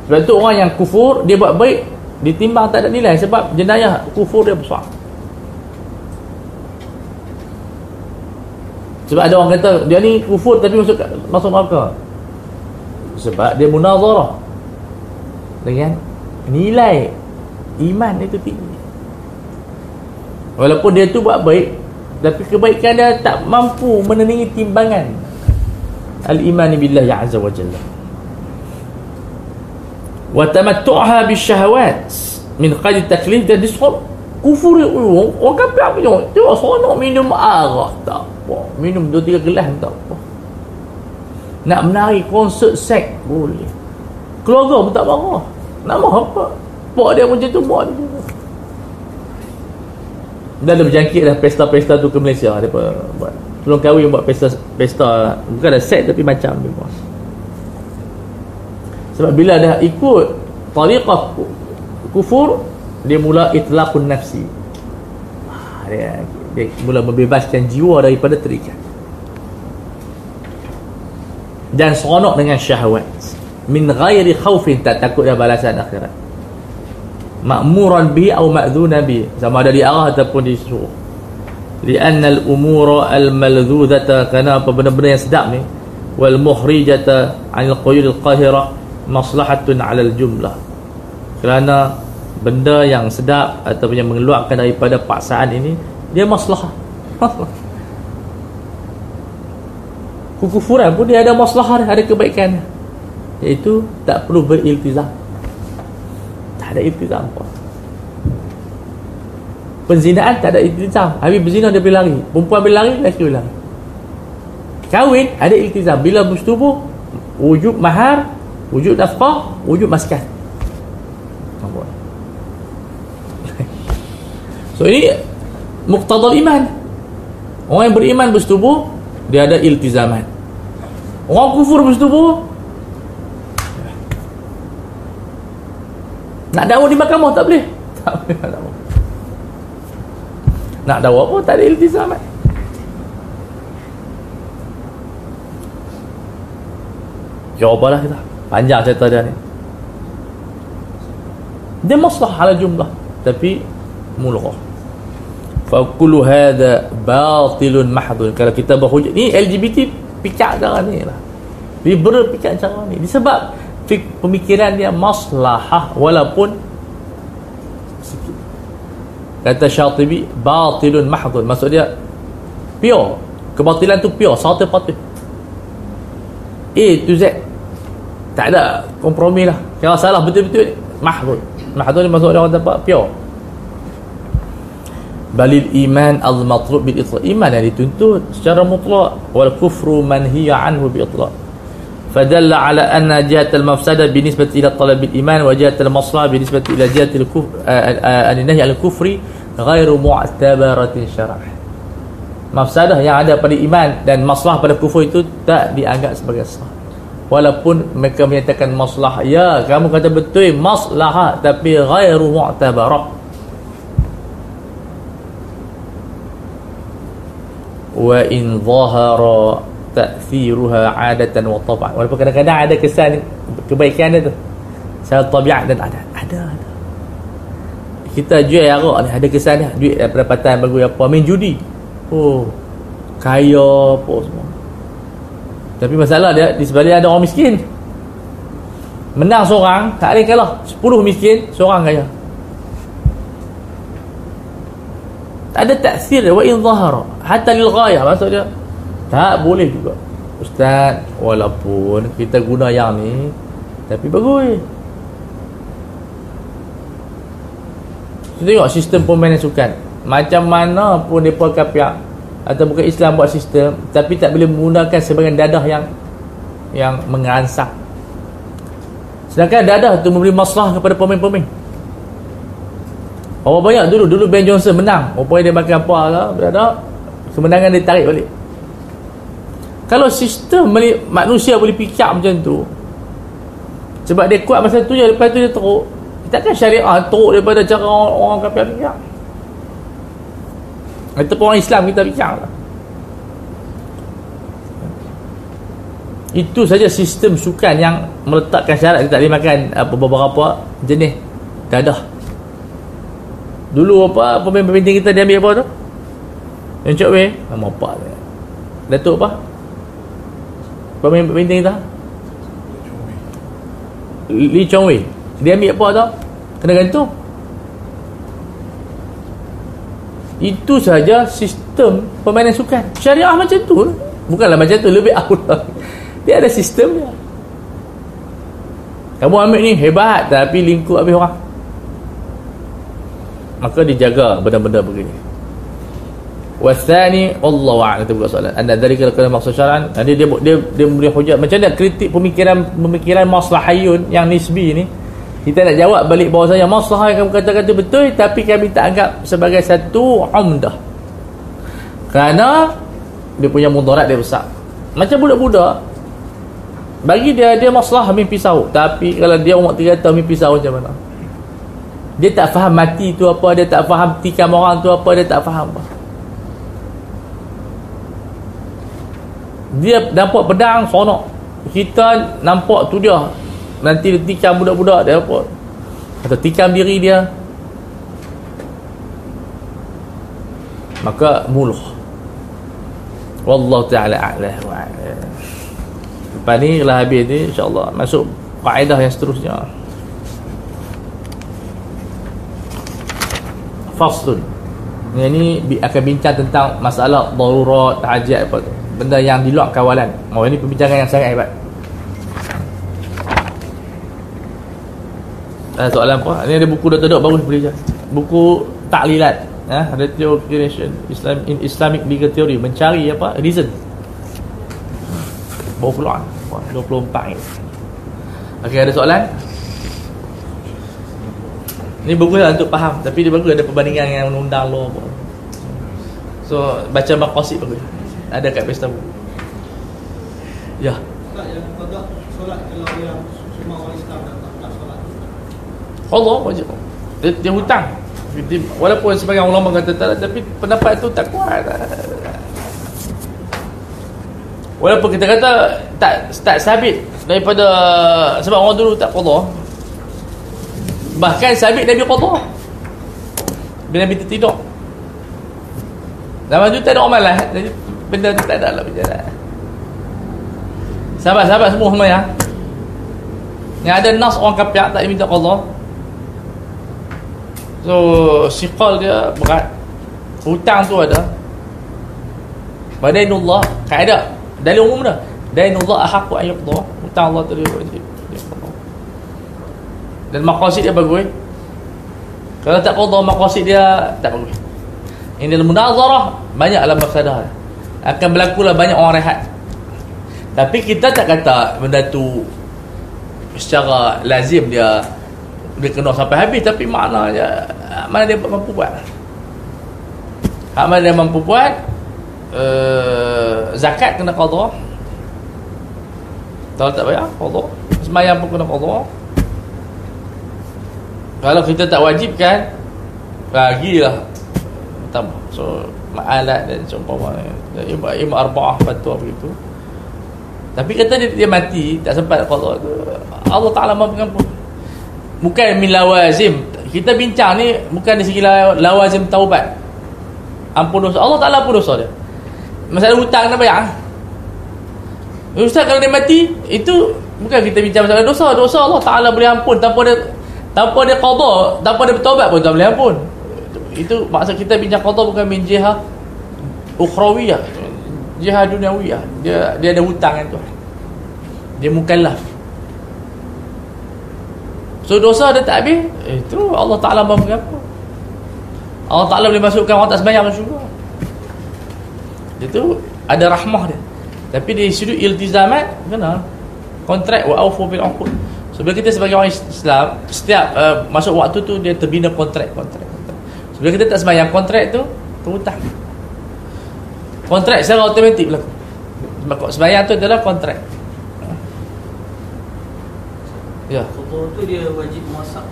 Sebab tu orang yang kufur Dia buat baik Ditimbang tak ada nilai Sebab jenayah kufur dia besar. Sebab ada orang kata Dia ni kufur tapi masuk masuk neraka. Sebab dia munazarah. Dengan Nilai Iman itu tinggi Walaupun dia tu buat baik Tapi kebaikan dia tak mampu Menandingi timbangan. Al-imani billahi azza wa jalla. Wa tamattu'ha bisyahawat min qadi taklif dan disqur kufur orang kafir apa je tengok seronok minum arak tak apa. Minum dua tiga gelas tak apa. Nak menari konsert seks boleh. Keluarga pun tak marah. Nak marah apa? Buat dia macam tu buat dia dah ada berjangkit dah pesta-pesta tu ke Malaysia dia buat. Belum kahwin buat pesta pesta bukan ada set tapi macam dia buat sebab bila dah ikut tariqah kufur dia mula itlaqun nafsi. Ah, dia, dia mula membebaskan jiwa daripada terikat. Dan seronok dengan syahwat. Min ghairi khawfin tak takut dah balasan akhirat ma'muran bi atau ma'dhunan bi. Sama ada di arah ataupun disuruh lianna al-umura al-malzudata kerana apa benda-benda yang sedap ni wal muhrijata anil quyul al-qahira maslahatun alal jumlah. Kerana benda yang sedap atau yang mengeluarkan daripada paksaan ini dia maslahah. Kekufuran pun dia ada maslahah ada kebaikan. Iaitu tak perlu beriltizam tak ada iltizam pun. Penzinaan tak ada iltizam. Habis berzina dia boleh lari. Perempuan boleh lari lelaki boleh lari. Kahwin ada iltizam. Bila bersetubuh wujud mahar wujud nafkah wujud maskan. So ini muqtadal iman. Orang yang beriman bersetubuh dia ada iltizaman. Orang kufur bersetubuh nak dakwah di mahkamah tak boleh? Tak boleh nak dakwah. Nak dakwah pun tak ada iltizaman jawabanlah kita. Panjang cerita dia ni. Dia maslah ala jumlah tapi mulghah fa kullu hadha batilun mahdun kalau kita berhujah ni LGBT picak cara ni lah. Liberal picak cara ni. Disebab pemikiran dia maslahah walaupun sikit kata Syatibi batilun mahdun maksud dia pure. Kebatilan tu pure satu patut. A to Z. Tak ada kompromi lah. Kalau salah betul-betul mahdud mahdud ni maksud orang apa pure. Balil iman al matlub bil itlaq iman yang dituntut secara mutlak wal kufru manhiya anhu bi itlaq فدل على أن جهة المفسدة بالنسبة إلى طلب الإيمان وجهة المصلحة بالنسبة إلى جهة الكفر النهي عن الكفر غير معتبرة شرعا mafsadah yang ada pada iman dan masalah pada kufur itu tak dianggap sebagai sah walaupun mereka menyatakan masalah ya kamu kata betul masalah tapi ghairu mu'tabarah wa in zahara ta'thiruha adatan wa tab'an walaupun kadang-kadang ada kesan kebaikan dia tu. Secara tabiat dan ada ada ada. Kita jual arak ni ada kesan dia. Duit pendapatan bagus apa? Main judi. Oh kaya apa semua. Tapi masalah dia di sebelah ada orang miskin. Menang seorang tak ada kalah. 10 miskin seorang kaya. Tak ada taksir wa in zahara. Hatta lil ghayah maksud dia tak boleh juga. Ustaz walaupun kita guna yang ni tapi bagus. Kita tengok sistem permainan sukan. Macam mana pun mereka kapiak atau bukan Islam buat sistem tapi tak boleh menggunakan sebagian dadah yang yang mengansak sedangkan dadah tu memberi masalah kepada pemain-pemain. Berapa banyak dulu dulu Ben Johnson menang. Rupanya dia makan apa lah dadah. Kemenangan dia tarik balik kalau sistem manusia boleh fikir macam tu sebab dia kuat masa tu je lepas tu dia teruk takkan syariah teruk daripada cara orang, orang kafir fikir Ataupun orang Islam kita bincang lah. Itu saja sistem sukan yang meletakkan syarat kita tak boleh makan apa, beberapa jenis dadah. Dulu apa pemain-pemain kita dia ambil apa tu? Yang cok weh, nama apa tu? Datuk apa? Pemain-pemain kita? Lee Chong Wei. Dia ambil apa tu? Kena gantung. itu saja sistem permainan sukan syariah macam tu bukanlah macam tu lebih awal dia ada sistem dia kamu ambil ni hebat tapi lingkup habis orang maka dijaga benda-benda begini wasani Allah a'lam bukan soalan. Anda dari kalau kena maksud syaran dia dia dia, dia memberi hujat. Macam mana kritik pemikiran pemikiran maslahayun yang nisbi ni? Kita nak jawab balik bahawa saya masalah yang kamu katakan itu betul tapi kami tak anggap sebagai satu umdah. Kerana dia punya mudarat dia besar. Macam budak-budak bagi dia dia masalah mimpi pisau tapi kalau dia umur 3 tahun mimpi pisau macam mana? Dia tak faham mati tu apa dia tak faham tikam orang tu apa dia tak faham apa dia nampak pedang sonok kita nampak tu dia. Nanti dia tikam budak-budak dia apa atau tikam diri dia. Maka muluh wallahu ta'ala a'la wa lepas ni lah habis ni insyaAllah masuk kaedah yang seterusnya. Faslun. Yang ni akan bincang tentang masalah darurat, tahajat apa tu benda yang di luar kawalan oh ini pembincangan yang sangat hebat uh, soalan apa? Ini ada buku Dr. Dok bagus boleh je. Buku Taklilat. Ya, ada teori Islam in Islamic legal theory mencari apa? Reason. Bawa keluar. 24 ni. Okey, ada soalan? Ini bagus lah untuk faham Tapi dia bagus ada perbandingan yang undang law apa. So baca maqasid bagus Ada kat pesta? Buku Ya. Tak yang solat kalau yang semua orang Islam Allah wajib. Dia, dia hutang. Dia, walaupun sebagian ulama kata tak tapi pendapat itu tak kuat. Walaupun kita kata tak tak sabit daripada sebab orang dulu tak qada bahkan sabit Nabi qada bila Nabi tertidur. Zaman tu tak ada orang malas. jadi benda tu tak ada lah berjalan. Sahabat-sahabat semua semua ya. Yang ada nas orang kapiak tak minta qada So siqal dia berat. Hutang tu ada. Badainullah Kaedah. Dari umum dah. Dainullah ahakku ayyukdah Hutang Allah wajib Dan maqasid dia bagus. Kalau tak qadha maqasid dia Tak bagus. Ini dalam munazarah Banyak alam mafsadah Akan berlaku lah banyak orang rehat. Tapi kita tak kata Benda tu Secara lazim dia dia kena sampai habis. Tapi maknanya mana dia mampu buat? Mana dia mampu buat? Uh, zakat kena qadha. Kalau tak bayar, qada. Semayang pun kena qada. Kalau kita tak wajibkan, bagilah. Tambah. So, ma'alat dan seumpama Imam Arba'ah fatwa begitu. Tapi kata dia, dia mati, tak sempat tu. Allah Taala Maha Pengampun. Bukan min lawazim. Kita bincang ni bukan dari segi lawazim taubat. Ampun dosa. Allah Taala ampun dosa dia. Masalah hutang nak bayar. Ustaz kalau dia mati, itu bukan kita bincang masalah dosa. Dosa Allah Taala boleh ampun tanpa dia tanpa dia qada, tanpa dia bertaubat pun tak boleh ampun. Itu maksud kita bincang qada bukan min jihah ukhrawiyah. Jihah duniawiyah. Dia dia ada hutang kan tu. Dia mukallaf. So dosa dia tak habis Itu Allah Ta'ala mahu mengapa Allah Ta'ala boleh masukkan orang tak sembahyang juga Itu ada rahmah dia Tapi di sudut iltizamat Kena Kontrak wa awfu bil uqud So bila kita sebagai orang Islam Setiap uh, masuk waktu tu Dia terbina kontrak kontrak, kontrak. So bila kita tak sembahyang kontrak tu Terhutang Kontrak secara automatik berlaku. Sebab sembahyang tu adalah kontrak. Ya. Kotor tu dia wajib masak.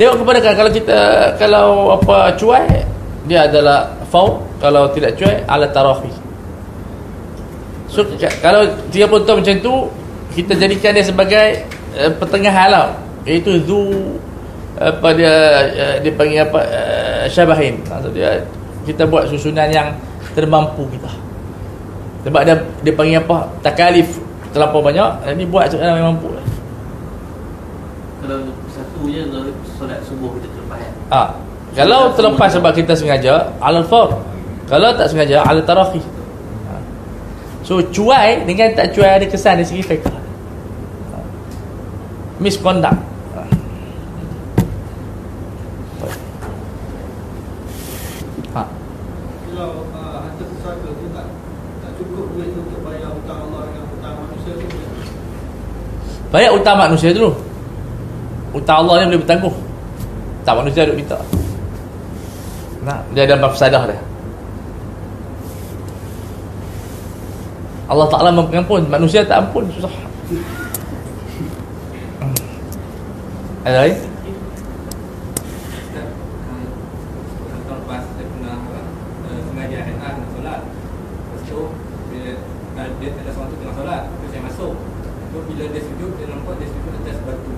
Tengok kepada kan kalau kita kalau apa cuai dia adalah faul kalau tidak cuai ala tarafi. So kalau 30 tahun macam tu kita jadikan dia sebagai uh, pertengahan lah iaitu zu apa dia uh, dia panggil apa uh, syabahin. Maksud dia kita buat susunan yang termampu kita sebab dia dia panggil apa takalif terlampau banyak ini buat susunan yang mampu lah kalau satu je solat subuh kita terlepas? Ah, kalau terlepas sebab kita sengaja alal fard. Kalau tak sengaja alal tarakhi. Ha. So cuai dengan tak cuai ada kesan dari segi fiqh. Ha. Misconduct. Ha. ha. Kalau uh, harta pusaka tu tak tak cukup duit untuk bayar hutang Allah dengan hutang manusia tu. Bayar hutang manusia dulu. Utang Allah ni boleh bertangguh. Tak manusia duk minta. Nah, dia ada mafsadah dia. Allah Ta'ala mengampun. Manusia tak ampun. Susah. Ada lain? Dia ada seorang tu tengah solat Terus saya masuk Terus bila dia sujud Dia nampak dia sujud atas batu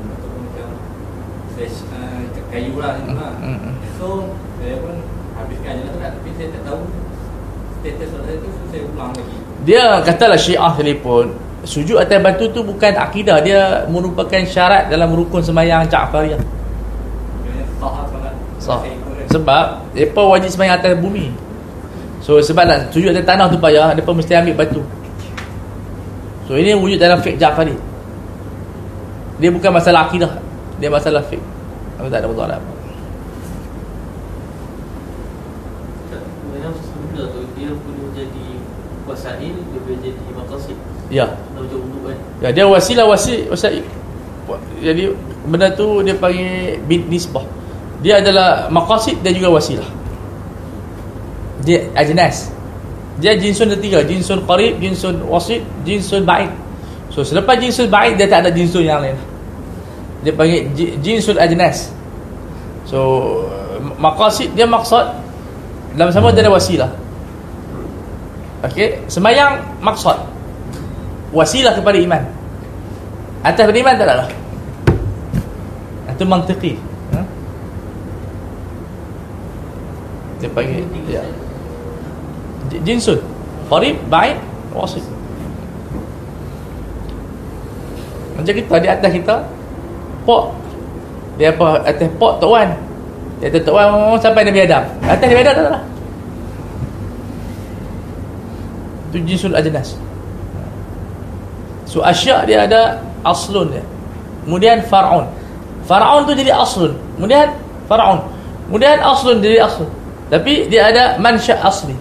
uh, kayu lah mm, mm, mm. So saya pun habiskan je lah tu kan Tapi saya tak tahu status solat tu so saya ulang lagi. Dia katalah syiah telefon Sujud atas batu tu bukan akidah. Dia merupakan syarat dalam rukun semayang Ja'fariyah Sah. Sebab Mereka wajib semayang atas bumi. So sebab nak sujud atas tanah tu payah Mereka mesti ambil batu. So ini wujud dalam fiqh Ja'fari Dia bukan masalah akidah Dia masalah fiqh tapi tak ada mudarat apa. Dia boleh jadi wasail, dia boleh jadi maqasid. Ya. Kan? Ya, dia wasilah wasi wasail. Jadi benda tu dia panggil bid nisbah. Dia adalah maqasid dan juga wasilah. Dia ajnas. Dia jinsun ada tiga, jinsun qarib, jinsun wasid, jinsun ba'id. So selepas jinsun ba'id dia tak ada jinsun yang lain dia panggil jinsul ajnas. So maqasid dia maksud dalam sama dia ada wasilah. Okey? Semayang maksud wasilah kepada iman. Atas beriman tak adalah itu mantiqi ha? dia panggil ya. jinsul. Qarib baik wasid macam kita di atas kita pok. Dia apa atas pok tok wan. Dia atas tok wan sampai Nabi Adam. Atas Nabi Adam tak lah tu jinsul ajnas. So asyak dia ada aslun dia. Kemudian far'un far'un tu jadi aslun. Kemudian far'un kemudian aslun jadi aslun. Tapi dia ada mansya asli.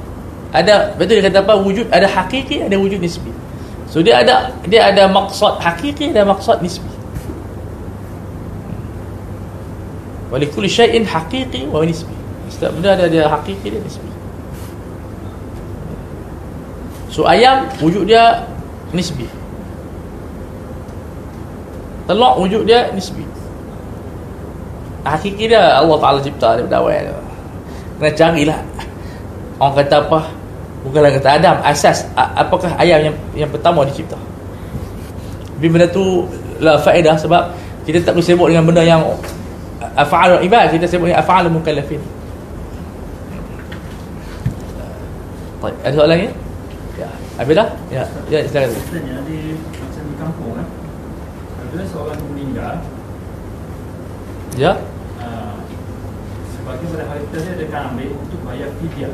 Ada betul dia kata apa? Wujud ada hakiki ada wujud nisbi. So dia ada dia ada maksud hakiki ada maksud nisbi Walikul syai'in haqiqi wa nisbi. Setiap benda ada dia hakiki dia nisbi. So ayam wujud dia nisbi. telok wujud dia nisbi hakiki dia Allah Ta'ala cipta daripada awal tu kena carilah orang kata apa bukanlah kata Adam asas apakah ayam yang yang pertama dicipta tapi benda tu lah faedah sebab kita tak boleh sibuk dengan benda yang af'al ibad kita sibuk dengan af'al mukallafin Baik, ada soalan lagi? Ya. Habis dah? Ya, ya silakan. Sebenarnya di macam di kampung kan Apabila seorang meninggal Ya. uh, Sebagai pada harta dia dia akan ambil untuk bayar fidyah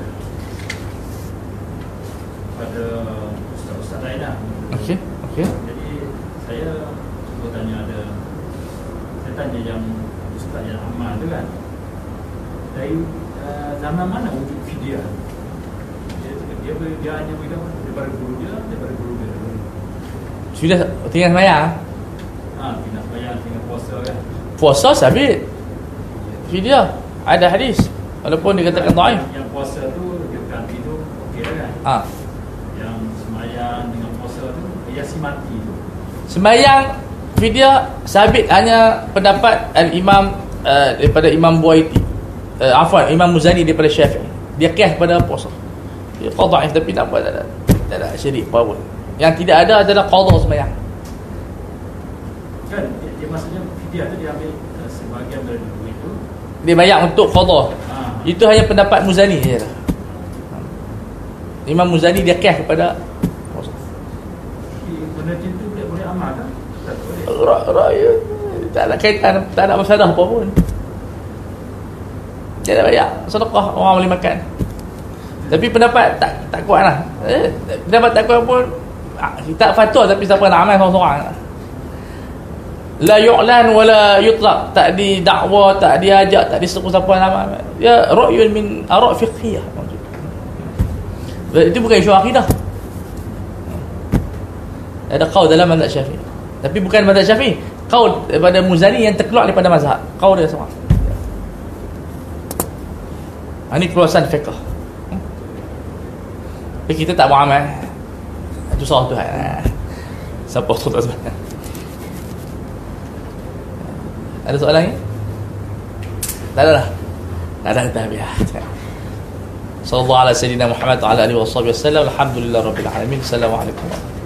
Pada ustaz-ustaz lain lah Okey, okey. Jadi saya cuba tanya ada Saya tanya yang ustaz yang amal tu kan Dari uh, zaman mana wujud fidyah dia, dia, dia, dia hanya beritahu daripada guru dia, daripada guru dia Sudah tinggal sembahyang. Ha, tinggal bayar, tinggal puasa kan Puasa sabit. Fidyah. Ada hadis. Walaupun dikatakan dhaif. Yang puasa tu dia ganti tu okey lah kan. Ha. Yang semayang dengan puasa tu dia si mati tu. Sembahyang fidyah sabit hanya pendapat al-Imam uh, daripada Imam Buaiti. Uh, afwan, Imam Muzani daripada Syafi'i. Dia kias pada puasa. Dia qada tapi tak apa tak ada. Tak ada syirik pun. Yang tidak ada adalah qada sembahyang. Kan dia, dia maksudnya fidyah tu dia ambil uh, sebahagian dari duit tu. Dia bayar untuk qada. Ha. Itu hanya pendapat Muzani saja. lah. Imam Muzani dia kias kepada puasa. Benda macam tu boleh boleh amal kan? Tak boleh. Ra- Raya tak ada kaitan tak ada masalah apa pun. Dia dah bayar sedekah orang boleh makan. Tapi pendapat tak tak kuat lah. Eh, pendapat tak kuat pun ah, kita fatwa tapi siapa nak amal seorang-seorang. La yu'lan wala yutlaq tak didakwa tak diajak tak diseru siapa nak amal. Ya ra'yun min ara' fiqhiyah. Itu bukan isu akidah. Ada qaul dalam mazhab Syafi'i. Tapi bukan mazhab Syafi'i. Kau daripada Muzani yang terkeluar daripada mazhab. Kau dia sama. Ha, Ini keluasan fiqh. Hmm? Eh, kita tak buat amal eh? Itu salah Tuhan eh? Siapa tu tak sebenarnya Ada soalan ni? Tak ada lah. Tak ada dah biar Sallallahu ala sayyidina Muhammad ala alihi wa sallam. Alhamdulillah rabbil alamin. Assalamualaikum. warahmatullahi